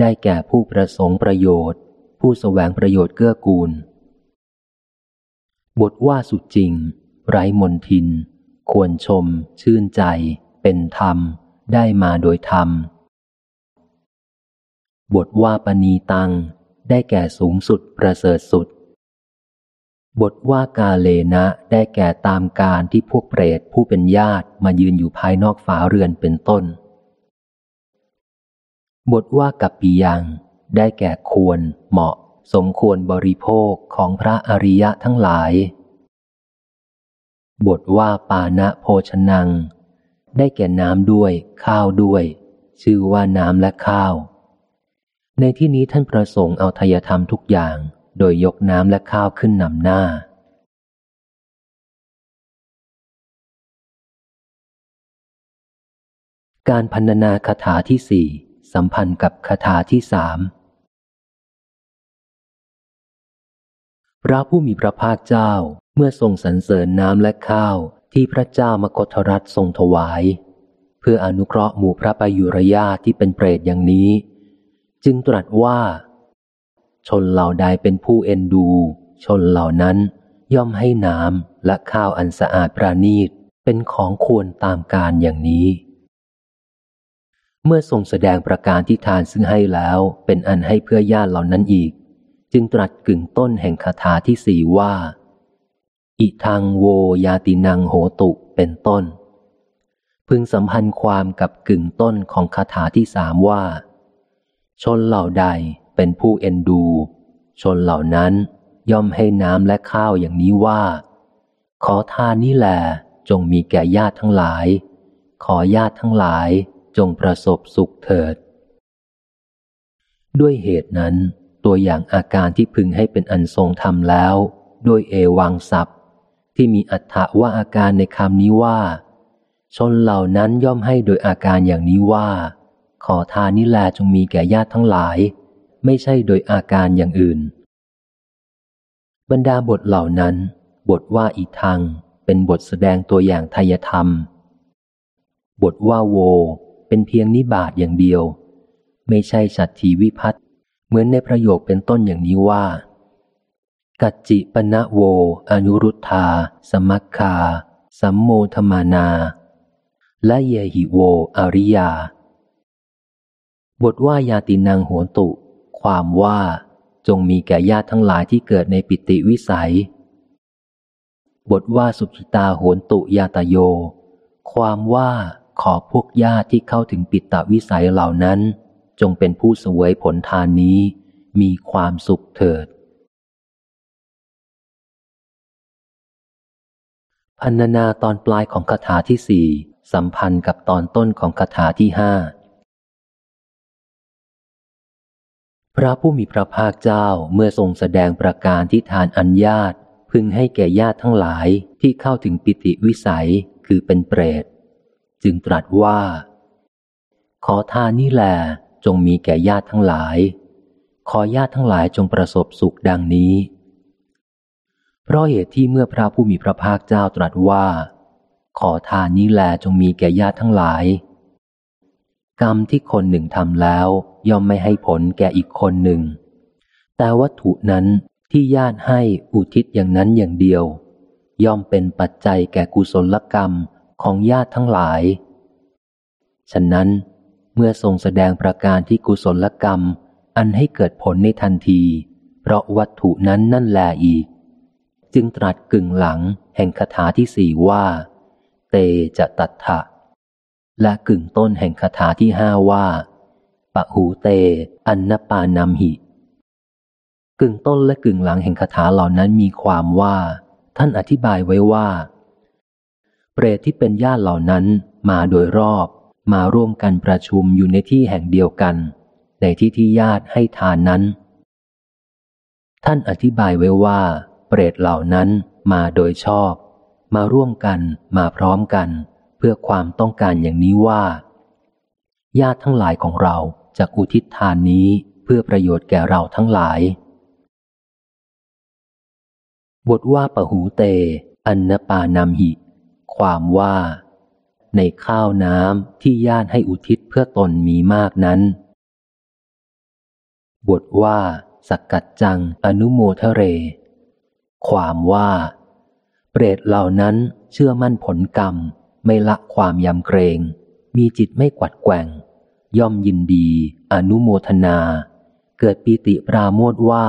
ได้แก่ผู้ประสงค์ประโยชน์ ผู้สแสวงประโยชน์เกื้อกูล บทว่าสุจริง ไร้มนทิน ควรชม ชื่นใจ เป็นธรรม ได้มาโดยธรรม บทว่าปณีตัง ได้แก่สูงสุดประเสริฐสุด บทว่ากาเลนะ ได้แก่ตามการที่พวกเปรตผู้เป็นญาติมายืนอยู่ภายนอกฝาเรือนเป็นต้น บทว่ากับปียัง ได้แก่ควร เหมาะ สมควรบริโภคของพระอริยะทั้งหลาย บทว่าปานะโภชนัง ได้แก่น้ำด้วย ข้าวด้วย ชื่อว่าน้ำและข้าว ในที่นี้ท่านประสงค์เอาทายธรรมทุกอย่าง โดยยกน้ำและข้าวขึ้นนำหน้า การพันนาคาถาที่สี่สัมพันธ์กับคาถาที่สามพระผู้มีพระภาคเจ้า เมื่อทรงสรรเสริญน้ำและข้าวที่พระเจ้ามกทรัฐทรงถวาย เพื่ออนุเคราะห์หมู่พระปยุรญาที่เป็นเปรตอย่างนี้ จึงตรัสว่า ชนเหล่าใดเป็นผู้เอ็นดู ชนเหล่านั้นย่อมให้น้ำและข้าวอันสะอาดประณีตเป็นของควรตามการอย่างนี้ เมื่อทรงแสดงประการที่ทานซึ่งให้แล้วเป็นอันให้เพื่อญาติเหล่านั้นอีก จึงตรัสกึ่งต้นแห่งคาถาที่สี่ว่า อิทังโวยาตินังโหตุเป็นต้น พึงสัมพันธ์ความกับกึ่งต้นของคาถาที่สามว่า ชนเหล่าใดเป็นผู้เอ็นดู ชนเหล่านั้นย่อมให้น้ำและข้าวอย่างนี้ว่า ขอทานนี้แหลจงมีแก่ญาติทั้งหลาย ขอญาติทั้งหลายจงประสบสุขเถิด ด้วยเหตุนั้น ตัวอย่างอาการที่พึงให้เป็นอันทรงทำแล้ว ด้วยเอวังศัพท์ ที่มีอัฏฐว่าอาการในคำนี้ว่า ชนเหล่านั้นย่อมให้โดยอาการอย่างนี้ว่า ขอทานนี้แลจงมีแก่ญาติทั้งหลาย ไม่ใช่โดยอาการอย่างอื่น บรรดาบทเหล่านั้น บทว่าอีทังเป็นบทแสดงตัวอย่างทายธรรม บทว่าโว เป็นเพียงนิบาตอย่างเดียว ไม่ใช่ฉัตรทีวิพัตเหมือนในประโยคเป็นต้นอย่างนี้ว่า กัจจิปณะโว อนุรุทธา สมัคคา สัมโมธมานา และเยหิโว อริยา บทว่ายาตินางโหตุ ความว่าจงมีแก่ญาติทั้งหลายที่เกิดในปิติวิสัย บทว่าสุขิตาโหนตุยาตโย ความว่าขอพวกญาติที่เข้าถึงปิตวิสัยเหล่านั้น จงเป็นผู้สวยผลทานนี้ มีความสุขเถิด พันนาตอนปลายของคาถาที่สี่สัมพันธ์กับตอนต้นของคาถาที่ห้าพระผู้มีพระภาคเจ้าเมื่อทรงแสดงประการที่ทานอัญญาต พึงให้แก่ญาติทั้งหลายที่เข้าถึงปิติวิสัยคือเป็นเปรต จึงตรัสว่า ขอทานนี่แหละจงมีแก่ญาติทั้งหลาย ขอญาติทั้งหลายจงประสบสุขดังนี้ เพราะเหตุที่เมื่อพระผู้มีพระภาคเจ้าตรัสว่า ขอทานนี้แลจงมีแก่ญาติทั้งหลาย กรรมที่คนหนึ่งทำแล้ว ย่อมไม่ให้ผลแก่อีกคนหนึ่ง แต่วัตถุนั้นที่ญาติให้อุทิศอย่างนั้นอย่างเดียว ย่อมเป็นปัจจัยแก่กุศลกรรมของญาติทั้งหลาย ฉะนั้น เมื่อทรงแสดงประการที่กุศลกรรม อันให้เกิดผลในทันที เพราะวัตถุนั้นนั่นแลอีก จึงตรัสกึ่งหลังแห่งคาถาที่สี่ว่า เตจะตัดถะ และกึ่งต้นแห่งคาถาที่ห้าว่า ปะหูเต อันนปานำหิ กึ่งต้นและกึ่งหลังแห่งคาถาเหล่านั้นมีความว่า ท่านอธิบายไว้ว่า เปรตที่เป็นญาติเหล่านั้นมาโดยรอบมาร่วมกันประชุมอยู่ในที่แห่งเดียวกัน ในที่ที่ญาติให้ทานนั้น ท่านอธิบายไว้ว่า เปรตเหล่านั้นมาโดยชอบ มาร่วมกันมาพร้อมกัน เพื่อความต้องการอย่างนี้ว่า ญาติทั้งหลายของเราจะอุทิศทานนี้เพื่อประโยชน์แก่เราทั้งหลาย บทว่าปะหูเต อันนปานำหิ ความว่า ในข้าวน้ำที่ญาติให้อุทิศเพื่อตนมีมากนั้น บทว่า สักกัดจังอนุโมทเร ความว่า เปรตเหล่านั้นเชื่อมั่นผลกรรม ไม่ละความยำเกรง มีจิตไม่กวัดแกว่ง ย่อมยินดี อนุโมทนา เกิดปีติปราโมทว่า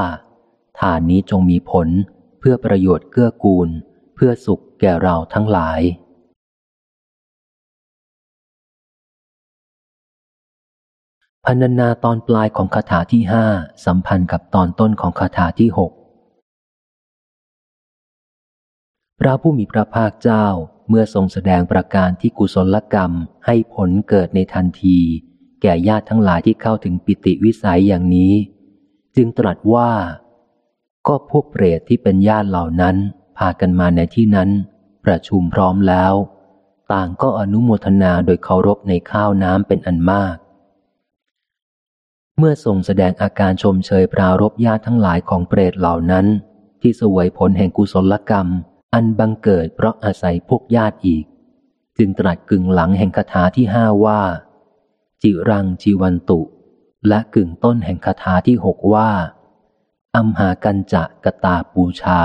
ทานนี้จงมีผลเพื่อประโยชน์เกื้อกูล เพื่อสุขแก่เราทั้งหลาย พันนาตอนปลายของคาถาที่ห้าสัมพันธ์กับตอนต้นของคาถาที่หก พระผู้มีพระภาคเจ้าเมื่อทรงแสดงประการที่กุศลกรรมให้ผลเกิดในทันที แก่ญาติทั้งหลายที่เข้าถึงปิติวิสัยอย่างนี้ จึงตรัสว่า ก็พวกเปรตที่เป็นญาติเหล่านั้น พากันมาในที่นั้น ประชุมพร้อมแล้ว ต่างก็อนุโมทนาโดยเคารพในข้าวน้ำเป็นอันมาก เมื่อทรงแสดงอาการชมเชยปรารบญาติทั้งหลายของเปรตเหล่านั้น ที่สวยผลแห่งกุศลกรรม อันบังเกิดเพราะอาศัยพวกญาติอีก จึงตรัสกึ่งหลังแห่งคาถาที่ห้าว่า จิรังจีวันตุ และกึ่งต้นแห่งคาถาที่หกว่าอัมหากันจะกตาปูชา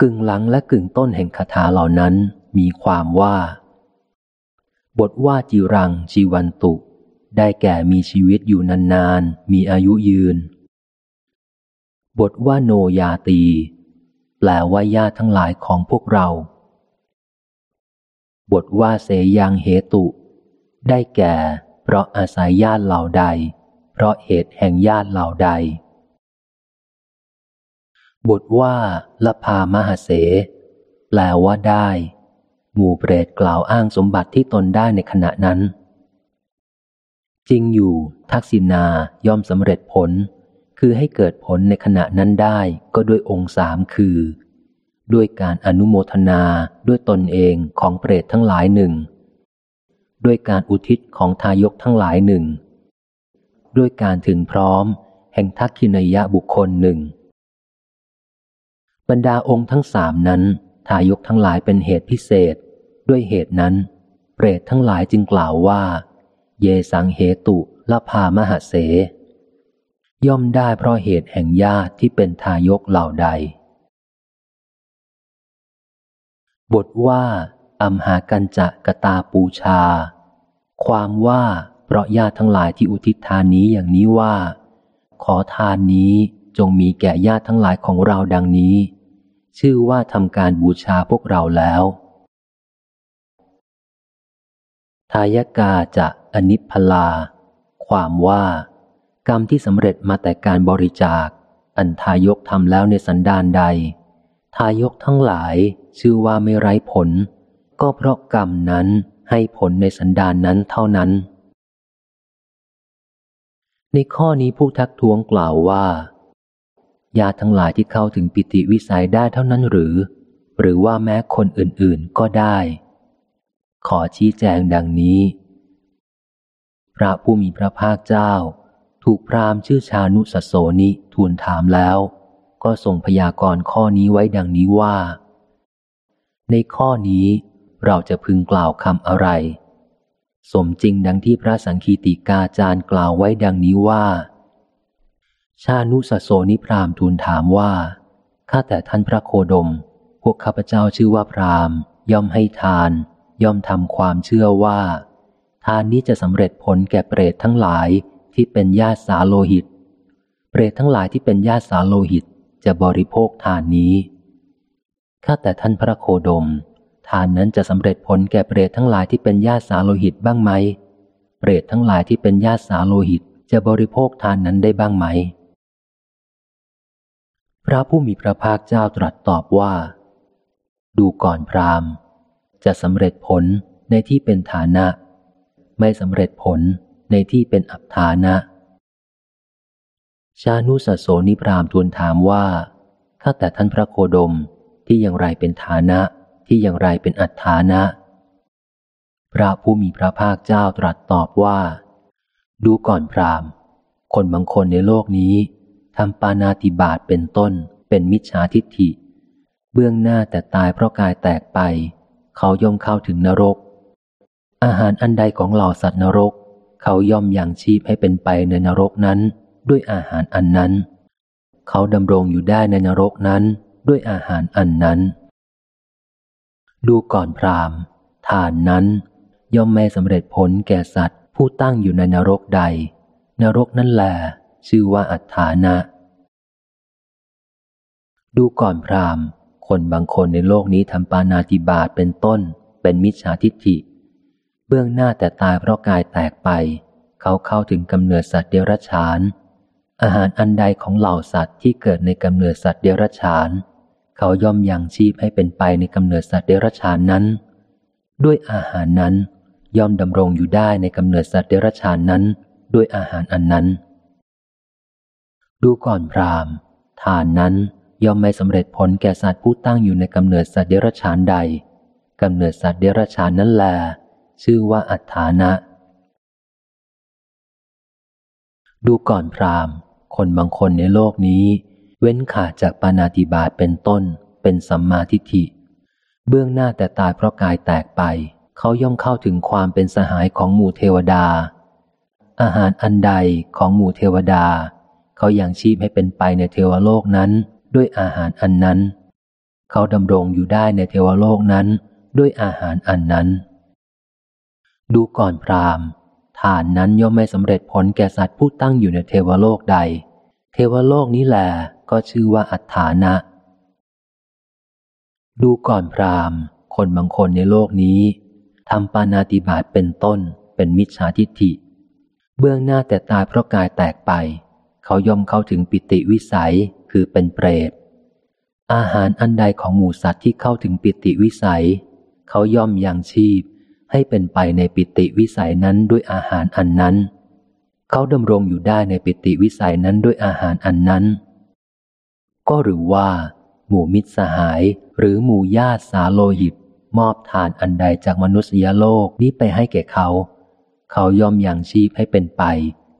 กึ่งหลังและกึ่งต้นแห่งคาถาเหล่านั้นมีความว่า บทว่าจิรังจีวันตุ ได้แก่มีชีวิตอยู่นานๆ มีอายุยืน บทว่าโนยาตี แปลว่าญาติทั้งหลายของพวกเรา บทว่าเสยังเหตุ ได้แก่ เพราะอาศัยญาติเหล่าใด เพราะเหตุแห่งญาติเหล่าใด บทว่าละพามหาเส แปลว่าได้หมู่เปรตกล่าวอ้างสมบัติที่ตนได้ในขณะนั้น จริงอยู่ ทักษิณาย่อมสำเร็จผล คือให้เกิดผลในขณะนั้นได้ก็ด้วยองค์สามคือ ด้วยการอนุโมทนาด้วยตนเองของเปรตทั้งหลายหนึ่ง ด้วยการอุทิศของทายกทั้งหลายหนึ่ง ด้วยการถึงพร้อม แห่งทักขินยะบุคคลหนึ่ง บรรดาองค์ทั้งสามนั้น ทายกทั้งหลายเป็นเหตุพิเศษ ด้วยเหตุนั้น เปรตทั้งหลายจึงกล่าวว่า เยสังเหตุละพามหาเส ย่อมได้เพราะเหตุแห่งญาติที่เป็นทายกเหล่าใด บทว่าอัมหากันจะกตาปูชา ความว่าเพราะญาติทั้งหลายที่อุทิศทานนี้อย่างนี้ว่า ขอทานนี้จงมีแก่ญาติทั้งหลายของเราดังนี้ ชื่อว่าทำการบูชาพวกเราแล้ว ทายกาจะอนิพพลา ความว่า กรรมที่สำเร็จมาแต่การบริจาค อันทายกทำแล้วในสันดานใด ทายกทั้งหลายชื่อว่าไม่ไร้ผล ก็เพราะกรรมนั้นให้ผลในสันดานนั้นเท่านั้น ในข้อนี้ผู้ทักท้วงกล่าวว่าญาติทั้งหลายที่เข้าถึงปิติวิสัยได้เท่านั้นหรือ หรือว่าแม้คนอื่นๆก็ได้ ขอชี้แจงดังนี้ พระผู้มีพระภาคเจ้า ถูกพราหมณ์ชื่อชานุสโสนิทูลถามแล้ว ก็ส่งพยากรณ์ข้อนี้ไว้ดังนี้ว่า ในข้อนี้เราจะพึงกล่าวคำอะไร สมจริงดังที่พระสังคีติกาจารย์กล่าวไว้ดังนี้ว่า ชานุสโสนิพรามทูลถามว่าข้าแต่ท่านพระโคดม พวกข้าพเจ้าชื่อว่าพรามย่อมให้ทาน ย่อมทำความเชื่อว่า ทานนี้จะสำเร็จผลแก่เปรตทั้งหลาย ที่เป็นญาติสาโลหิต เปรตทั้งหลายที่เป็นญาติสาโลหิตจะบริโภคทานนี้ ข้าแต่ท่านพระโคดม ทานนั้นจะสำเร็จผลแก่เปรตทั้งหลายที่เป็นญาติสาโลหิตบ้างไหม เปรตทั้งหลายที่เป็นญาติสาโลหิตจะบริโภคทานนั้นได้บ้างไหม พระผู้มีพระภาคเจ้าตรัสตอบว่า ดูก่อนพราหมณ์ จะสำเร็จผลในที่เป็นฐานะ ไม่สำเร็จผล ในที่เป็นอับฐานะ ชานุสโสนิพรามทูลถามว่าข้าแต่ท่านพระโคดมที่อย่างไรเป็นฐานะที่อย่างไรเป็นอัฏฐานะ พระผู้มีพระภาคเจ้าตรัสตอบว่า ดูก่อนพรามคนบางคนในโลกนี้ทำปานาติบาตเป็นต้น เป็นมิจฉาทิฏฐิ เบื้องหน้าแต่ตายเพราะกายแตกไป เขาย่อมเข้าถึงนรก อาหารอันใดของเหล่าสัตว์นรก เขาย่อมยังชีพให้เป็นไปในนรกนั้นด้วยอาหารอันนั้น เขาดำรงอยู่ได้ในนรกนั้นด้วยอาหารอันนั้น ดูก่อนพรามทานนั้น ย่อมไม่สำเร็จผลแก่สัตว์ ผู้ตั้งอยู่ในนรกใด นรกนั่นแหละชื่อว่าอัฏฐานะ ดูก่อนพรามคนบางคนในโลกนี้ทำปานาติบาตเป็นต้น เป็นมิจฉาทิฏฐิ เบื้องหน้าแต่ตายเพราะกายแตกไป เขาเข้าถึงกำเนิดสัตว์เดรัจฉาน อาหารอันใดของเหล่าสัตว์ที่เกิดในกำเนิดสัตว์เดรัจฉาน เขาย่อมยังชีพให้เป็นไปในกำเนิดสัตว์เดรัจฉานนั้น ด้วยอาหารนั้นย่อมดำรงอยู่ได้ในกำเนิดสัตว์เดรัจฉานนั้น ด้วยอาหารอันนั้น ดูก่อนพรามทานนั้นย่อมไม่สำเร็จผลแก่สัตว์ผู้ตั้งอยู่ในกำเนิดสัตว์เดรัจฉานใดกำเนิดสัตว์เดรัจฉานนั้นแล ชื่อว่าอัฏฐานะ ดูก่อนพรามคนบางคนในโลกนี้ เว้นขาดจากปานาติบาตเป็นต้น เป็นสัมมาทิฏฐิ เบื้องหน้าแต่ตายเพราะกายแตกไป เขาย่อมเข้าถึงความเป็นสหายของหมู่เทวดา อาหารอันใดของหมู่เทวดา เขายัางชีพให้เป็นไปในเทวโลกนั้นด้วยอาหารอันนั้น เขาดำรงอยู่ได้ในเทวโลกนั้นด้วยอาหารอันนั้น ดูก่อนพรามฐานนั้นย่อมไม่สำเร็จผลแก่สัตว์ผู้ตั้งอยู่ในเทวโลกใด เทวโลกนี้แหละก็ชื่อว่าอัฏฐานะ ดูก่อนพรามคนบางคนในโลกนี้ทำปานาติบาตเป็นต้น เป็นมิจฉาทิฏฐิ เบื้องหน้าแต่ตายเพราะกายแตกไป เขาย่อมเข้าถึงปิติวิสัยคือเป็นเปรต อาหารอันใดของหมูสัตว์ที่เข้าถึงปิติวิสัย เขาย่อมยังชีพ ให้เป็นไปในปิติวิสัยนั้นด้วยอาหารอันนั้น เขาดำรงอยู่ได้ในปิติวิสัยนั้นด้วยอาหารอันนั้น ก็หรือว่า หมู่มิตรสหายหรือหมู่ญาติสาโลหิต มอบทานอันใดจากมนุษยโลกนี้ไปให้แก่เขา เขายอมยังชีพให้เป็นไป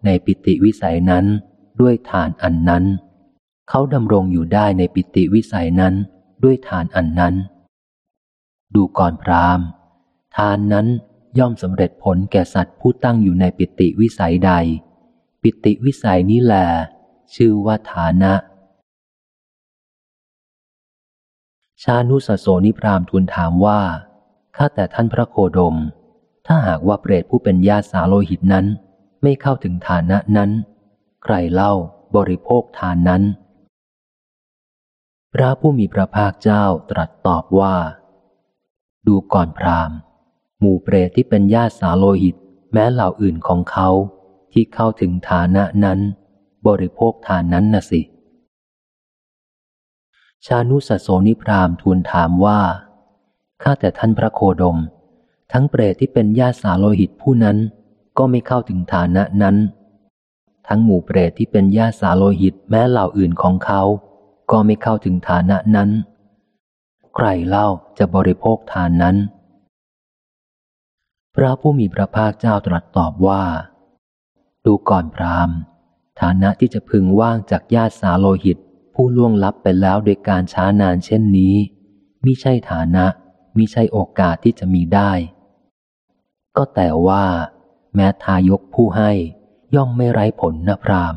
ในปิติวิสัยนั้นด้วยทานอันนั้น เขาดำรงอยู่ได้ในปิติวิสัยนั้นด้วยทานอันนั้น ดูก่อนพราม ทานนั้นย่อมสำเร็จผลแก่สัตว์ผู้ตั้งอยู่ในปิติวิสัยใด ปิติวิสัยนี้แหลชื่อว่าฐานะ ชานุสโสนิพรามทูลถามว่าข้าแต่ท่านพระโคดม ถ้าหากว่าเปรตผู้เป็นญาติสาโลหิตนั้น ไม่เข้าถึงฐานะนั้น ใครเล่าบริโภคทานนั้น พระผู้มีพระภาคเจ้าตรัสตอบว่า ดูก่อนพราหม หมู่เปรตที่เป็นญาติสาโลหิต แม้เหล่าอื่นของเขา ที่เข้าถึงฐานะนั้น บริโภคทานนั้นน่ะสิ ชานุสโสนิพรามทูลถามว่าข้าแต่ท่านพระโคดม ทั้งเปรตที่เป็นญาติสาโลหิตผู้นั้น ก็ไม่เข้าถึงฐานะนั้น ทั้งหมู่เปรตที่เป็นญาติสาโลหิตแม้เหล่าอื่นของเขา ก็ไม่เข้าถึงฐานะนั้น ใครเล่าจะบริโภคทานนั้น พระผู้มีพระภาคเจ้าตรัสตอบว่า ดูก่อนพรามฐานะที่จะพึงว่างจากญาติสาโลหิต ผู้ล่วงลับไปแล้วโดยการช้านานเช่นนี้มิใช่ฐานะมิใช่โอกาสที่จะมีได้ ก็แต่ว่า แม้ทายกผู้ให้ย่อมไม่ไร้ผลนะพราม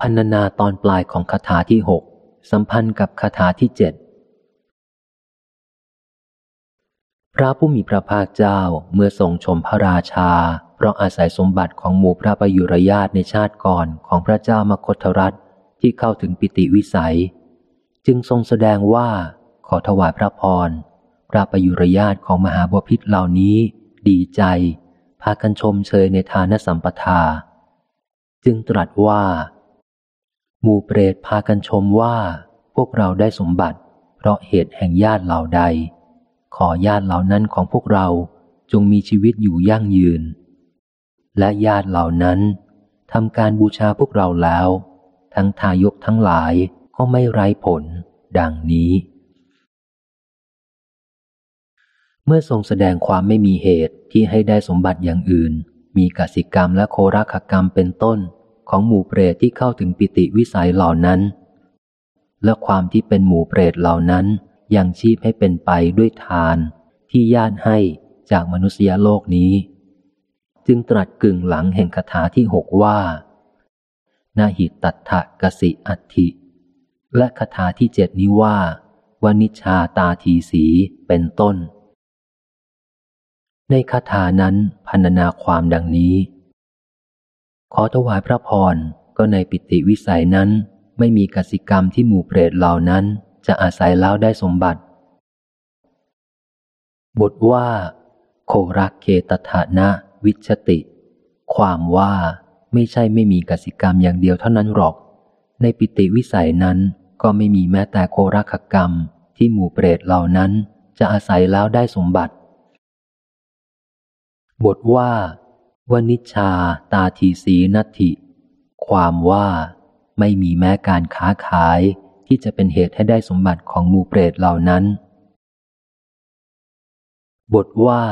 พันนาตอนปลายของคาถาที่หกสัมพันธ์กับคาถาที่เจ็ด พระผู้มีพระภาคเจ้าเมื่อทรงชมพระราชา เพราะอาศัยสมบัติของหมู่พระประยุรญาตในชาติก่อนของพระเจ้ามคตรัฐที่เข้าถึงปิติวิสัย จึงทรงแสดงว่าขอถวายพระพร พระประยุรญาตของมหาบพิษเหล่านี้ ดีใจ พากันชมเชยในทานสัมปทา จึงตรัสว่า หมู่เปรตพากันชมว่า พวกเราได้สมบัติ เพราะเหตุแห่งญาติเหล่าใด ขอญาติเหล่านั้นของพวกเราจงมีชีวิตอยู่ยั่งยืน และญาติเหล่านั้นทำการบูชาพวกเราแล้ว ทั้งทายกทั้งหลายก็ไม่ไร้ผล ดังนี้ เมื่อทรงแสดงความไม่มีเหตุที่ให้ได้สมบัติอย่างอื่น มีกสิกรรมและโครักกรรมเป็นต้นของหมู่เปรตที่เข้าถึงปิติวิสัยเหล่านั้น และความที่เป็นหมู่เปรตเหล่านั้น ยังชีพให้เป็นไปด้วยทานที่ญาติให้จากมนุษยโลกนี้ จึงตรัสกึ่งหลังแห่งคาถาที่หกว่า นาหิตัตถกสิอัติและคาถาที่เจ็ดนี้ว่าวนิชาตาทีสีเป็นต้นในในคาถานั้นพันนาความดังนี้ ขอถวายพระพรก็ในปิติวิสัยนั้นไม่มีกสิกรรมที่หมู่เปรตเหล่านั้น จะอาศัยแล้วได้สมบัติ บทว่า โครักเคตถานะวิชติ ความว่าไม่ใช่ไม่มีกสิกรรมอย่างเดียวเท่านั้นหรอก ในปิติวิสัยนั้นก็ไม่มีแม้แต่โครักกรรมที่หมู่เปรตเหล่านั้นจะอาศัยแล้วได้สมบัติ บทว่าวนิชาตาทีสีนัตถิ ความว่าไม่มีแม้การค้าขาย ที่จะเป็นเหตุให้ได้สมบัติของหมู่เปรตเหล่านั้น บทว่า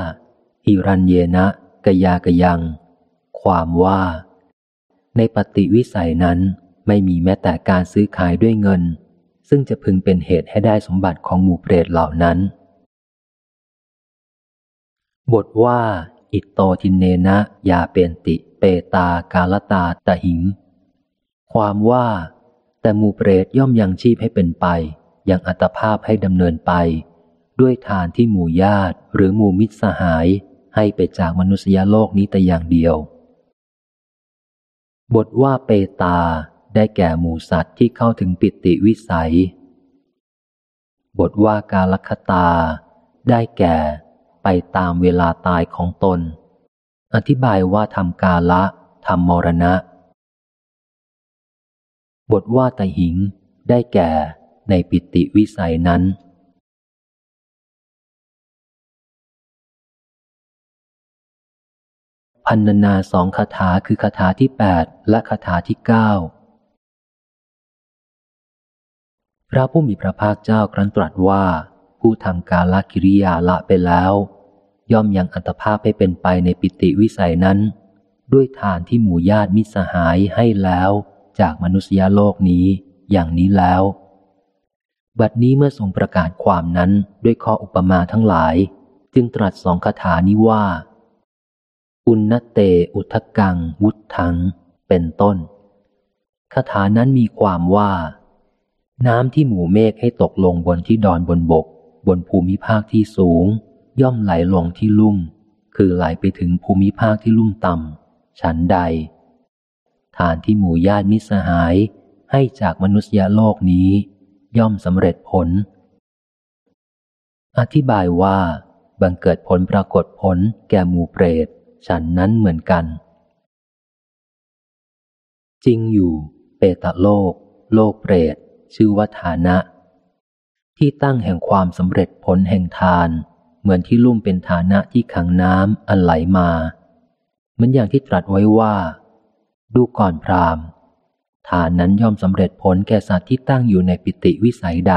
อิรันเยนะกยากยัง ความว่า ในปฏิวิสัยนั้นไม่มีแม้แต่การซื้อขายด้วยเงิน ซึ่งจะพึงเป็นเหตุให้ได้สมบัติของหมู่เปรตเหล่านั้น บทว่า อิโตทินเนนะยาเปนติ เปตากาลตาตะหิง ความว่า แต่หมู่เปรตย่อมยังชีพให้เป็นไป ยังอัตภาพให้ดำเนินไป ด้วยทานที่หมู่ญาติหรือหมู่มิตรสหาย ให้ไปจากมนุษยโลกนี้แต่อย่างเดียว บทว่าเปตาได้แก่หมูสัตว์ที่เข้าถึงปิติวิสัย บทว่ากาลคตา ได้แก่ไปตามเวลาตายของตน อธิบายว่าทำกาละทำมรณะ บทว่าตหิง ได้แก่ในปิติวิสัยนั้น พันนาสองคาถาคือคาถาที่แปดและคาถาที่เก้าพระผู้มีพระภาคเจ้าครั้นตรัสว่าผู้ทำกาลกิริยาละไปแล้ว ย่อมยังอัตภาพให้เป็นไปในปิติวิสัยนั้น ด้วยทานที่หมู่ญาติมิสหายให้แล้ว จากมนุษยโลกนี้อย่างนี้แล้ว บัดนี้เมื่อทรงประกาศความนั้นด้วยข้ออุปมาทั้งหลาย จึงตรัสสองคาถานี้ว่า อุณเตอุทกัง วุธัง เป็นต้นคาถานั้นมีความว่า น้ำที่หมู่เมฆให้ตกลงบนที่ดอนบนบก บนภูมิภาคที่สูง ย่อมไหลลงที่ลุ่ม คือไหลไปถึงภูมิภาคที่ลุ่มต่ำฉันใด ฐานที่หมู่ญาติมิสหาย ให้จากมนุษยโลกนี้ ย่อมสำเร็จผล อธิบายว่า บังเกิดผลปรากฏผลแก่หมู่เปรต ฉันนั้นเหมือนกัน จริงอยู่ เปตโลก โลกเปรต ชื่อว่าฐานะ ที่ตั้งแห่งความสำเร็จผลแห่งทาน เหมือนที่ลุ่มเป็นฐานะที่ขังน้ำอันไหลมา เหมือนอย่างที่ตรัสไว้ว่า ดูก่อนพรามฐานนั้นย่อมสำเร็จผลแก่สัตว์ที่ตั้งอยู่ในปิติวิสัยใด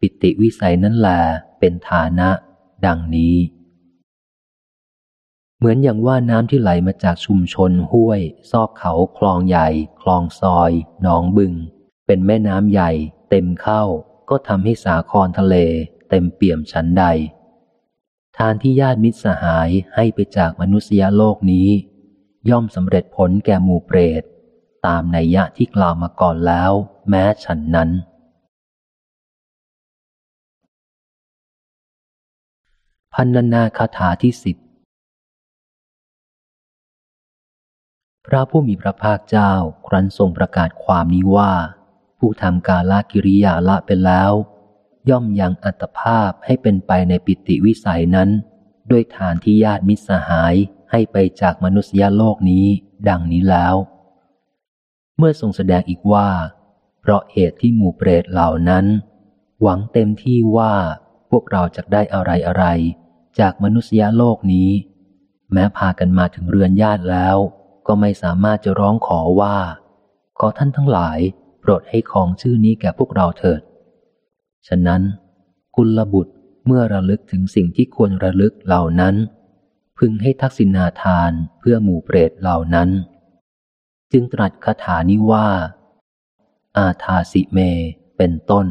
ปิติวิสัยนั้นแหลเป็นฐานะ ดังนี้ เหมือนอย่างว่าน้ำที่ไหลมาจากชุมชนห้วย ซอกเขาคลองใหญ่ คลองซอยหนองบึง เป็นแม่น้ำใหญ่ เต็มเข้า ก็ทำให้สาครทะเล เต็มเปี่ยมชั้นใด ทานที่ญาติมิตรสหายให้ไปจากมนุษยโลกนี้ ย่อมสำเร็จผลแก่หมู่เปรต ตามในยะที่กล่าวมาก่อนแล้ว แม้ฉันนั้น พันนาคาถาที่สิบพระผู้มีพระภาคเจ้าครั้นทรงประกาศความนี้ว่า ผู้ทำกาลกิริยาละไปแล้ว ย่อมยังอัตภาพให้เป็นไปในปิติวิสัยนั้น ด้วยทานที่ญาติมิตรสหาย ให้ไปจากมนุษยโลกนี้ดังนี้แล้ว เมื่อทรงแสดงอีกว่า เพราะเหตุที่หมู่เปรตเหล่านั้น หวังเต็มที่ว่าพวกเราจะได้อะไรอะไร จากมนุษยโลกนี้ แม้พากันมาถึงเรือนญาติแล้ว ก็ไม่สามารถจะร้องขอว่า ขอท่านทั้งหลายโปรดให้ของชื่อนี้แก่พวกเราเถิด ฉะนั้น กุลบุตรเมื่อระลึกถึงสิ่งที่ควรระลึกเหล่านั้น พึงให้ทักษิณาทานเพื่อหมู่เปรตเหล่านั้น จึงตรัสคาถานี้ว่า อาทาสิเม เป็นต้น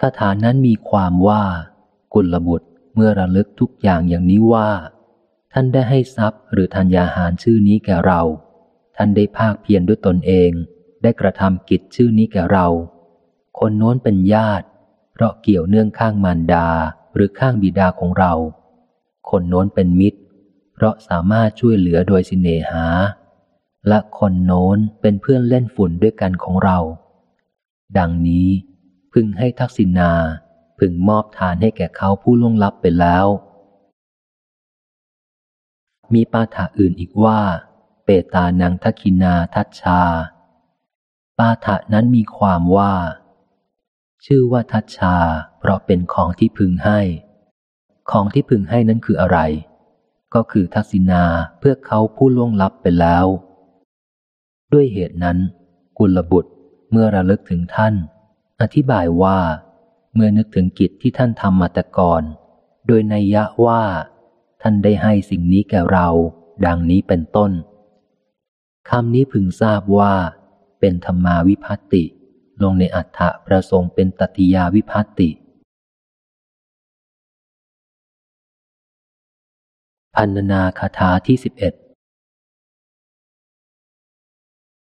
คาถานั้นมีความว่ากุลบุตรเมื่อระลึกทุกอย่างอย่างนี้ว่า ท่านได้ให้ทรัพย์หรือธัญญาหารชื่อนี้แก่เรา ท่านได้ภาคเพียรด้วยตนเอง ได้กระทำกิจชื่อนี้แก่เรา คนโน้นเป็นญาติ เพราะเกี่ยวเนื่องข้างมารดาหรือข้างบิดาของเรา คนโน้นเป็นมิตร เพราะสามารถช่วยเหลือโดยสิเนหา และคนโน้นเป็นเพื่อนเล่นฝุ่นด้วยกันของเรา ดังนี้พึงให้ทักษิณาพึงมอบทานให้แก่เขาผู้ล่วงลับไปแล้ว มีปาถะอื่นอีกว่า เปตานังทักคินาทัชชา ปาถะนั้นมีความว่า ชื่อว่าทัชชา เพราะเป็นของที่พึงให้ ของที่พึงให้นั้นคืออะไร ก็คือทักษิณาเพื่อเขาผู้ล่วงลับไปแล้ว ด้วยเหตุนั้น กุลบุตรเมื่อระลึกถึงท่าน อธิบายว่า เมื่อนึกถึงกิจที่ท่านทำมาแต่ก่อน โดยนัยยะว่า ท่านได้ให้สิ่งนี้แก่เรา ดังนี้เป็นต้นคำนี้พึงทราบว่า เป็นธรรมาวิพัตติ ลงในอัฏฐะประสงค์เป็นตติยาวิพัตติ พันนาคาถาที่สิบเอ็ด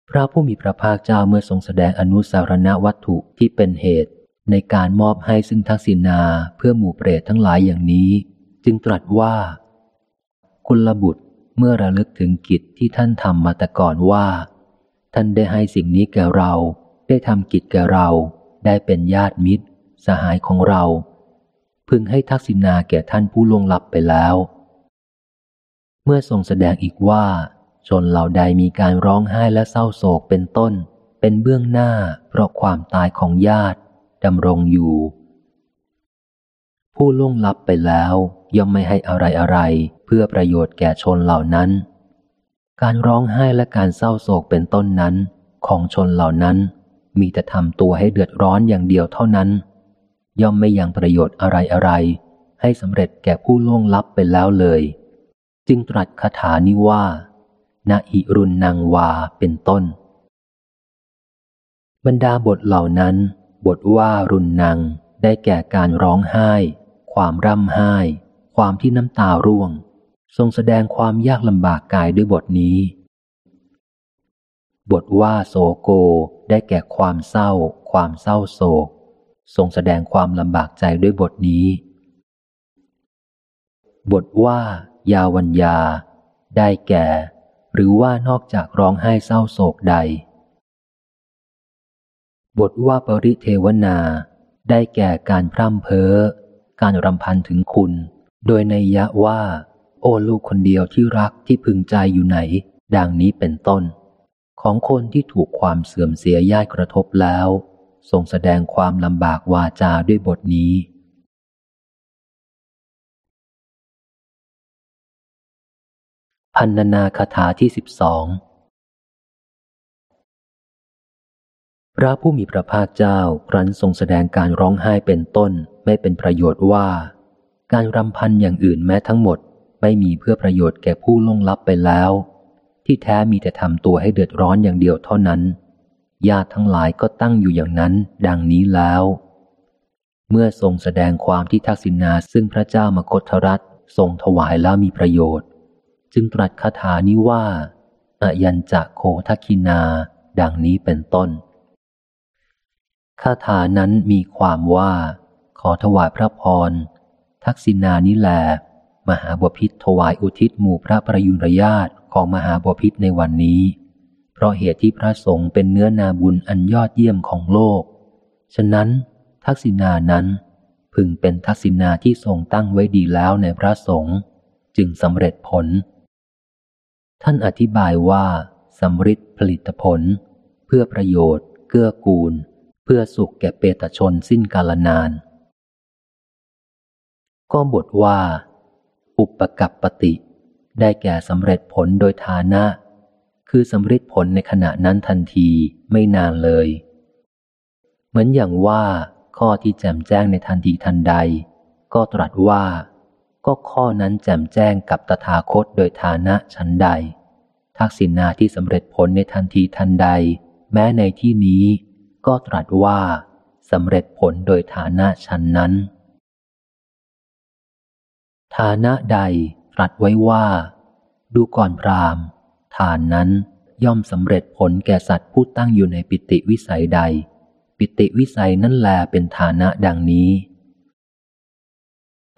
พระผู้มีพระภาคเจ้าเมื่อทรงแสดงอนุสารณวัตถุที่เป็นเหตุ ในการมอบให้ซึ่งทักษิณาเพื่อหมู่เปรตทั้งหลายอย่างนี้ จึงตรัสว่า คุณลบุตรเมื่อระลึกถึงกิจที่ท่านทำมาแต่ก่อนว่า ท่านได้ให้สิ่งนี้แก่เรา ได้ทำกิจแก่เรา ได้เป็นญาติมิตร สหายของเรา พึงให้ทักษิณาแก่ท่านผู้ลวงลับไปแล้ว มื่อทรงแสดงอีกว่า ชนเหล่าใดมีการร้องไห้และเศร้าโศกเป็นต้น เป็นเบื้องหน้าเพราะความตายของญาติดำรงอยู่ ผู้ล่วงลับไปแล้วย่อมไม่ให้อะไรอะไรเพื่อประโยชน์แก่ชนเหล่านั้น การร้องไห้และการเศร้าโศกเป็นต้นนั้น ของชนเหล่านั้น มีแต่ทำตัวให้เดือดร้อนอย่างเดียวเท่านั้น ย่อมไม่ยังประโยชน์อะไรอะไรให้สำเร็จแก่ผู้ล่วงลับไปแล้วเลย จึงตรัสคาถานี้ว่านาอิรุณนางวาเป็นต้น บรรดาบทเหล่านั้น บทว่ารุนนางได้แก่การร้องไห้ ความร่ำไห้ ความที่น้ำตาร่วง ทรงแสดงความยากลำบากกายด้วยบทนี้ บทว่าโศโกได้แก่ความเศร้า ความเศร้าโศก ทรงแสดงความลำบากใจด้วยบทนี้ บทว่า ยาวัญญา ได้แก่ หรือว่านอกจากร้องไห้เศร้าโศกใด บทว่าปริเทวนา ได้แก่การพร่ำเพ้อ การรำพันถึงคุณ โดยในยะว่า โอ้ลูกคนเดียวที่รักที่พึงใจอยู่ไหน ดังนี้เป็นต้น ของคนที่ถูกความเสื่อมเสียญาติกระทบแล้วทรงแสดงความลำบากวาจาด้วยบทนี้ พันนาคาถาที่สิบสองพระผู้มีพระภาคเจ้าครั้นทรงแสดงการร้องไห้เป็นต้นไม่เป็นประโยชน์ว่า การรำพันอย่างอื่นแม้ทั้งหมด ไม่มีเพื่อประโยชน์แก่ผู้ล่วงลับไปแล้ว ที่แท้มีแต่ทำตัวให้เดือดร้อนอย่างเดียวเท่านั้นญาติทั้งหลายก็ตั้งอยู่อย่างนั้น ดังนี้แล้ว เมื่อทรงแสดงความที่ทักษิณาซึ่งพระเจ้ามกทรัฐทรงถวายแล้วมีประโยชน์ จึงตรัสคาถานี้ว่าอายัญจะโคทักินา ดังนี้เป็นต้นคาถานั้นมีความว่า ขอถวายพระพร ทักษิณานิแล มหาบพิษถวายอุทิศหมู่พระประยุรญาตของมหาบพิษในวันนี้ เพราะเหตุที่พระสงฆ์เป็นเนื้อนาบุญอันยอดเยี่ยมของโลก ฉะนั้น ทักษิณานั้นพึงเป็นทักษิณาที่ทรงตั้งไว้ดีแล้วในพระสงฆ์จึงสำเร็จผล ท่านอธิบายว่าสำริดผลิตผล เพื่อประโยชน์ เกื้อกูลพื่อสุขแก่เปตชนสิ้นกาลนาน ก็บทว่า อุปกับปติ ได้แก่สำเร็จผลโดยฐานะ คือสำร็จผลในขณะนั้นทันทีไม่นานเลย เหมือนอย่างว่าข้อที่แจ่มแจ้งในทันทีทันใด ก็ตรัสว่า ก็ข้อนั้นแจ่มแจ้งกับตถาคตโดยฐานะชั้นใด ทักษิณาที่สำเร็จผลในทันทีทันใด แม้ในที่นี้ ก็ตรัสว่าสำเร็จผลโดยฐานะชั้นนั้น ฐานะใดตรัสไว้ว่า ดูก่อนพรามฐานนั้นย่อมสำเร็จผลแก่สัตว์ผู้ตั้งอยู่ในปิติวิสัยใด ปิติวิสัยนั่นแลเป็นฐานะดังนี้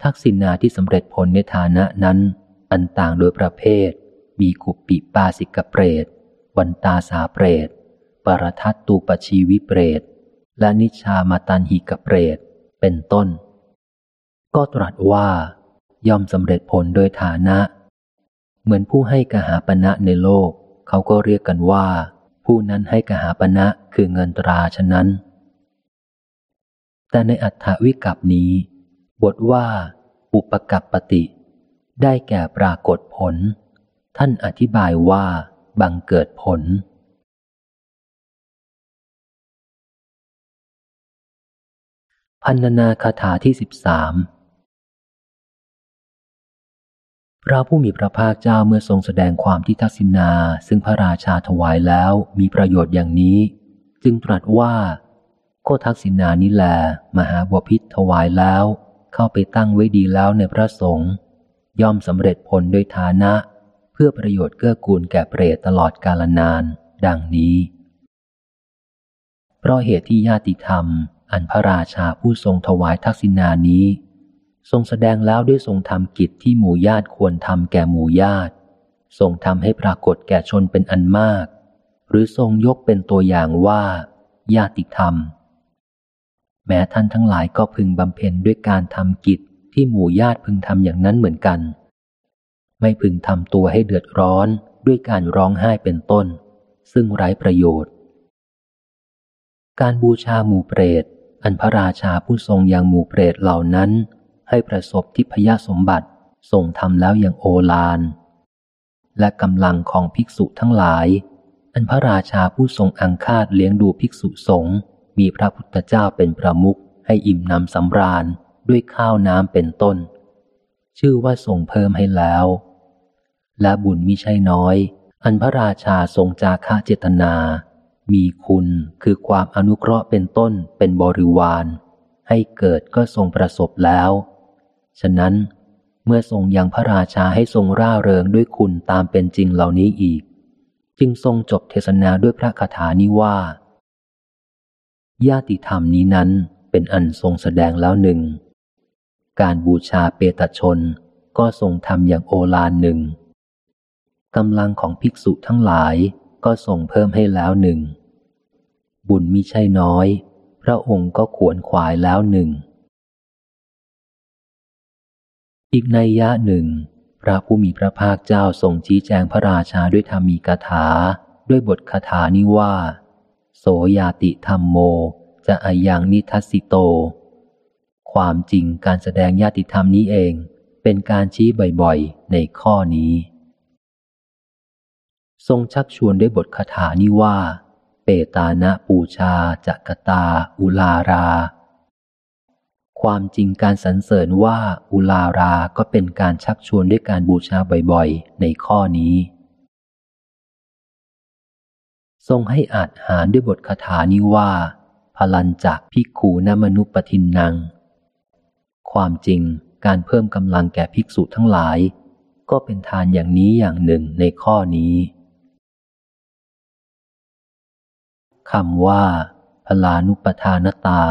ทักษิณาที่สำเร็จผลในฐานะนั้น อันต่างโดยประเภท มีกุปปิปาสิกเปรต วันตาสาเปรต ปรทัตตูปชีวิเปรต และนิชามาตันหิกเปรต เป็นต้น ก็ตรัสว่า ย่อมสำเร็จผลโดยฐานะ เหมือนผู้ให้กหาปณะในโลก เขาก็เรียกกันว่า ผู้นั้นให้กหาปณะคือเงินตราฉะนั้น แต่ในอัฏฐวิกับนี้ บทว่า อุปกับปติ ได้แก่ปรากฏผล ท่านอธิบายว่า บังเกิดผล พันนาคาถาที่สิบสามพระผู้มีพระภาคเจ้าเมื่อทรงแสดงความที่ทักษิณา ซึ่งพระราชาถวายแล้วมีประโยชน์อย่างนี้ จึงตรัสว่า ก็ทักษิณานี้แล มหาบพิษถวายแล้ว เข้าไปตั้งไว้ดีแล้วในพระสงฆ์ย่อมสำเร็จผลโดยฐานะ เพื่อประโยชน์เกื้อกูลแก่เปรตตลอดกาลนาน ดังนี้ เพราะเหตุที่ญาติธรรม อันพระราชาผู้ทรงถวายทักษิณานี้ ทรงแสดงแล้วด้วยทรงทำกิจที่หมู่ญาติควรทำแก่หมู่ญาติ ทรงทำให้ปรากฏแก่ชนเป็นอันมาก หรือทรงยกเป็นตัวอย่างว่า ญาติธรรม แม้ท่านทั้งหลายก็พึงบำเพ็ญด้วยการทำกิจที่หมู่ญาติพึงทำอย่างนั้นเหมือนกัน ไม่พึงทำตัวให้เดือดร้อนด้วยการร้องไห้เป็นต้น ซึ่งไร้ประโยชน์ การบูชาหมู่เปรต อันพระราชาผู้ทรงยังหมู่เปรตเหล่านั้น ให้ประสบทิพยสมบัติทรงทำแล้วอย่างโอฬารและกำลังของภิกษุทั้งหลาย อันพระราชาผู้ทรงอังคาดเลี้ยงดูภิกษุสงฆ์ มีพระพุทธเจ้าเป็นประมุขให้อิ่มนำสำราญด้วยข้าวน้ำเป็นต้น ชื่อว่าทรงเพิ่มให้แล้ว และบุญมิใช่น้อย อันพระราชาทรงจาคะเจตนา มีคุณคือความอนุเคราะห์เป็นต้นเป็นบริวาร ให้เกิดก็ทรงประสบแล้ว ฉะนั้นเมื่อทรงยังพระราชาให้ทรงร่าเริงด้วยคุณตามเป็นจริงเหล่านี้อีก จึงทรงจบเทศนาด้วยพระคาถานี้ว่า ญาติธรรมนี้นั้นเป็นอันทรงแสดงแล้วหนึ่ง การบูชาเปตชนก็ทรงทำอย่างโอฬารหนึ่งกำลังของภิกษุทั้งหลายก็ส่งเพิ่มให้แล้วหนึ่ง บุญมิใช่น้อย พระองค์ก็ขวนขวายแล้วหนึ่ง อีกในยะหนึ่ง พระผู้มีพระภาคเจ้าทรงชี้แจงพระราชาด้วยธรรมีกถาด้วยบทคาถานี้ว่า โสยาติธรรมโม จะอายังนิทัสสิโต ความจริงการแสดงญาติธรรมนี้เอง เป็นการชี้บ่อยๆ ในข้อนี้ ทรงชักชวนด้วยบทคาถานี้ว่า เปตานะปูชาจักตา อุลารา ความจริงการสรรเสริญว่าอุลาราก็เป็นการชักชวนด้วยการบูชาบ่อยๆ ในข้อนี้ ทรงให้อาจหารด้วยบทคาถานี้ว่า พลันจากพิกขูนมนุปทินนางความจริงการเพิ่มกำลังแก่ภิกษุทั้งหลาย ก็เป็นทานอย่างนี้อย่างหนึ่งในข้อนี้คำว่า พลานุปทานตา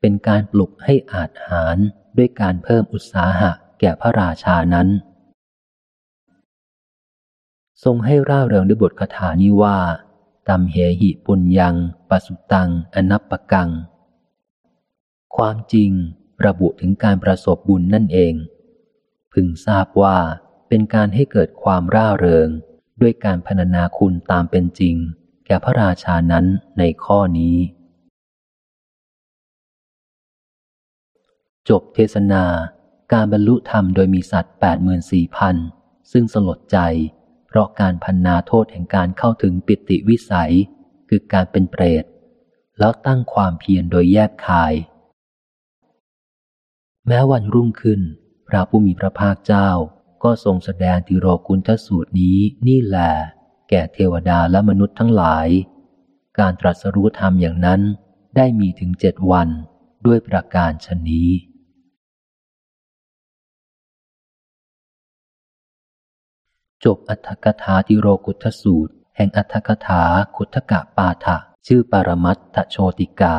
เป็นการปลุกให้อาจหารด้วยการเพิ่มอุตสาหะแก่พระราชานั้น ทรงให้ร่าเริงด้วยบทคาถานี้ว่า ตัมเหหิปุญญังปสุตัง อนัปปกัง ความจริงระบุถึงการประสบบุญนั่นเอง พึงทราบว่าเป็นการให้เกิดความร่าเริง ด้วยการพรรณนาคุณตามเป็นจริง แก่พระราชานั้นในข้อนี้ จบเทศนา การบรรลุธรรมโดยมีสัตว์แปดหมื่นสี่พันซึ่งสลดใจ เพราะการพันนาโทษแห่งการเข้าถึงปิติวิสัย คือการเป็นเปรต แล้วตั้งความเพียรโดยแยกคาย แม้วันรุ่งขึ้น พระผู้มีพระภาคเจ้าก็ทรงแสดงติโรกุณทสูตรนี้นี่แหละแก่เทวดาและมนุษย์ทั้งหลาย การตรัสรู้ธรรมอย่างนั้นได้มีถึงเจ็ดวันด้วยประการชนนี้ จบอัธกถาธิโรกุทสูตร แห่งอัธกถาคุทกะปาฐะชื่อปารมัตถโชติกา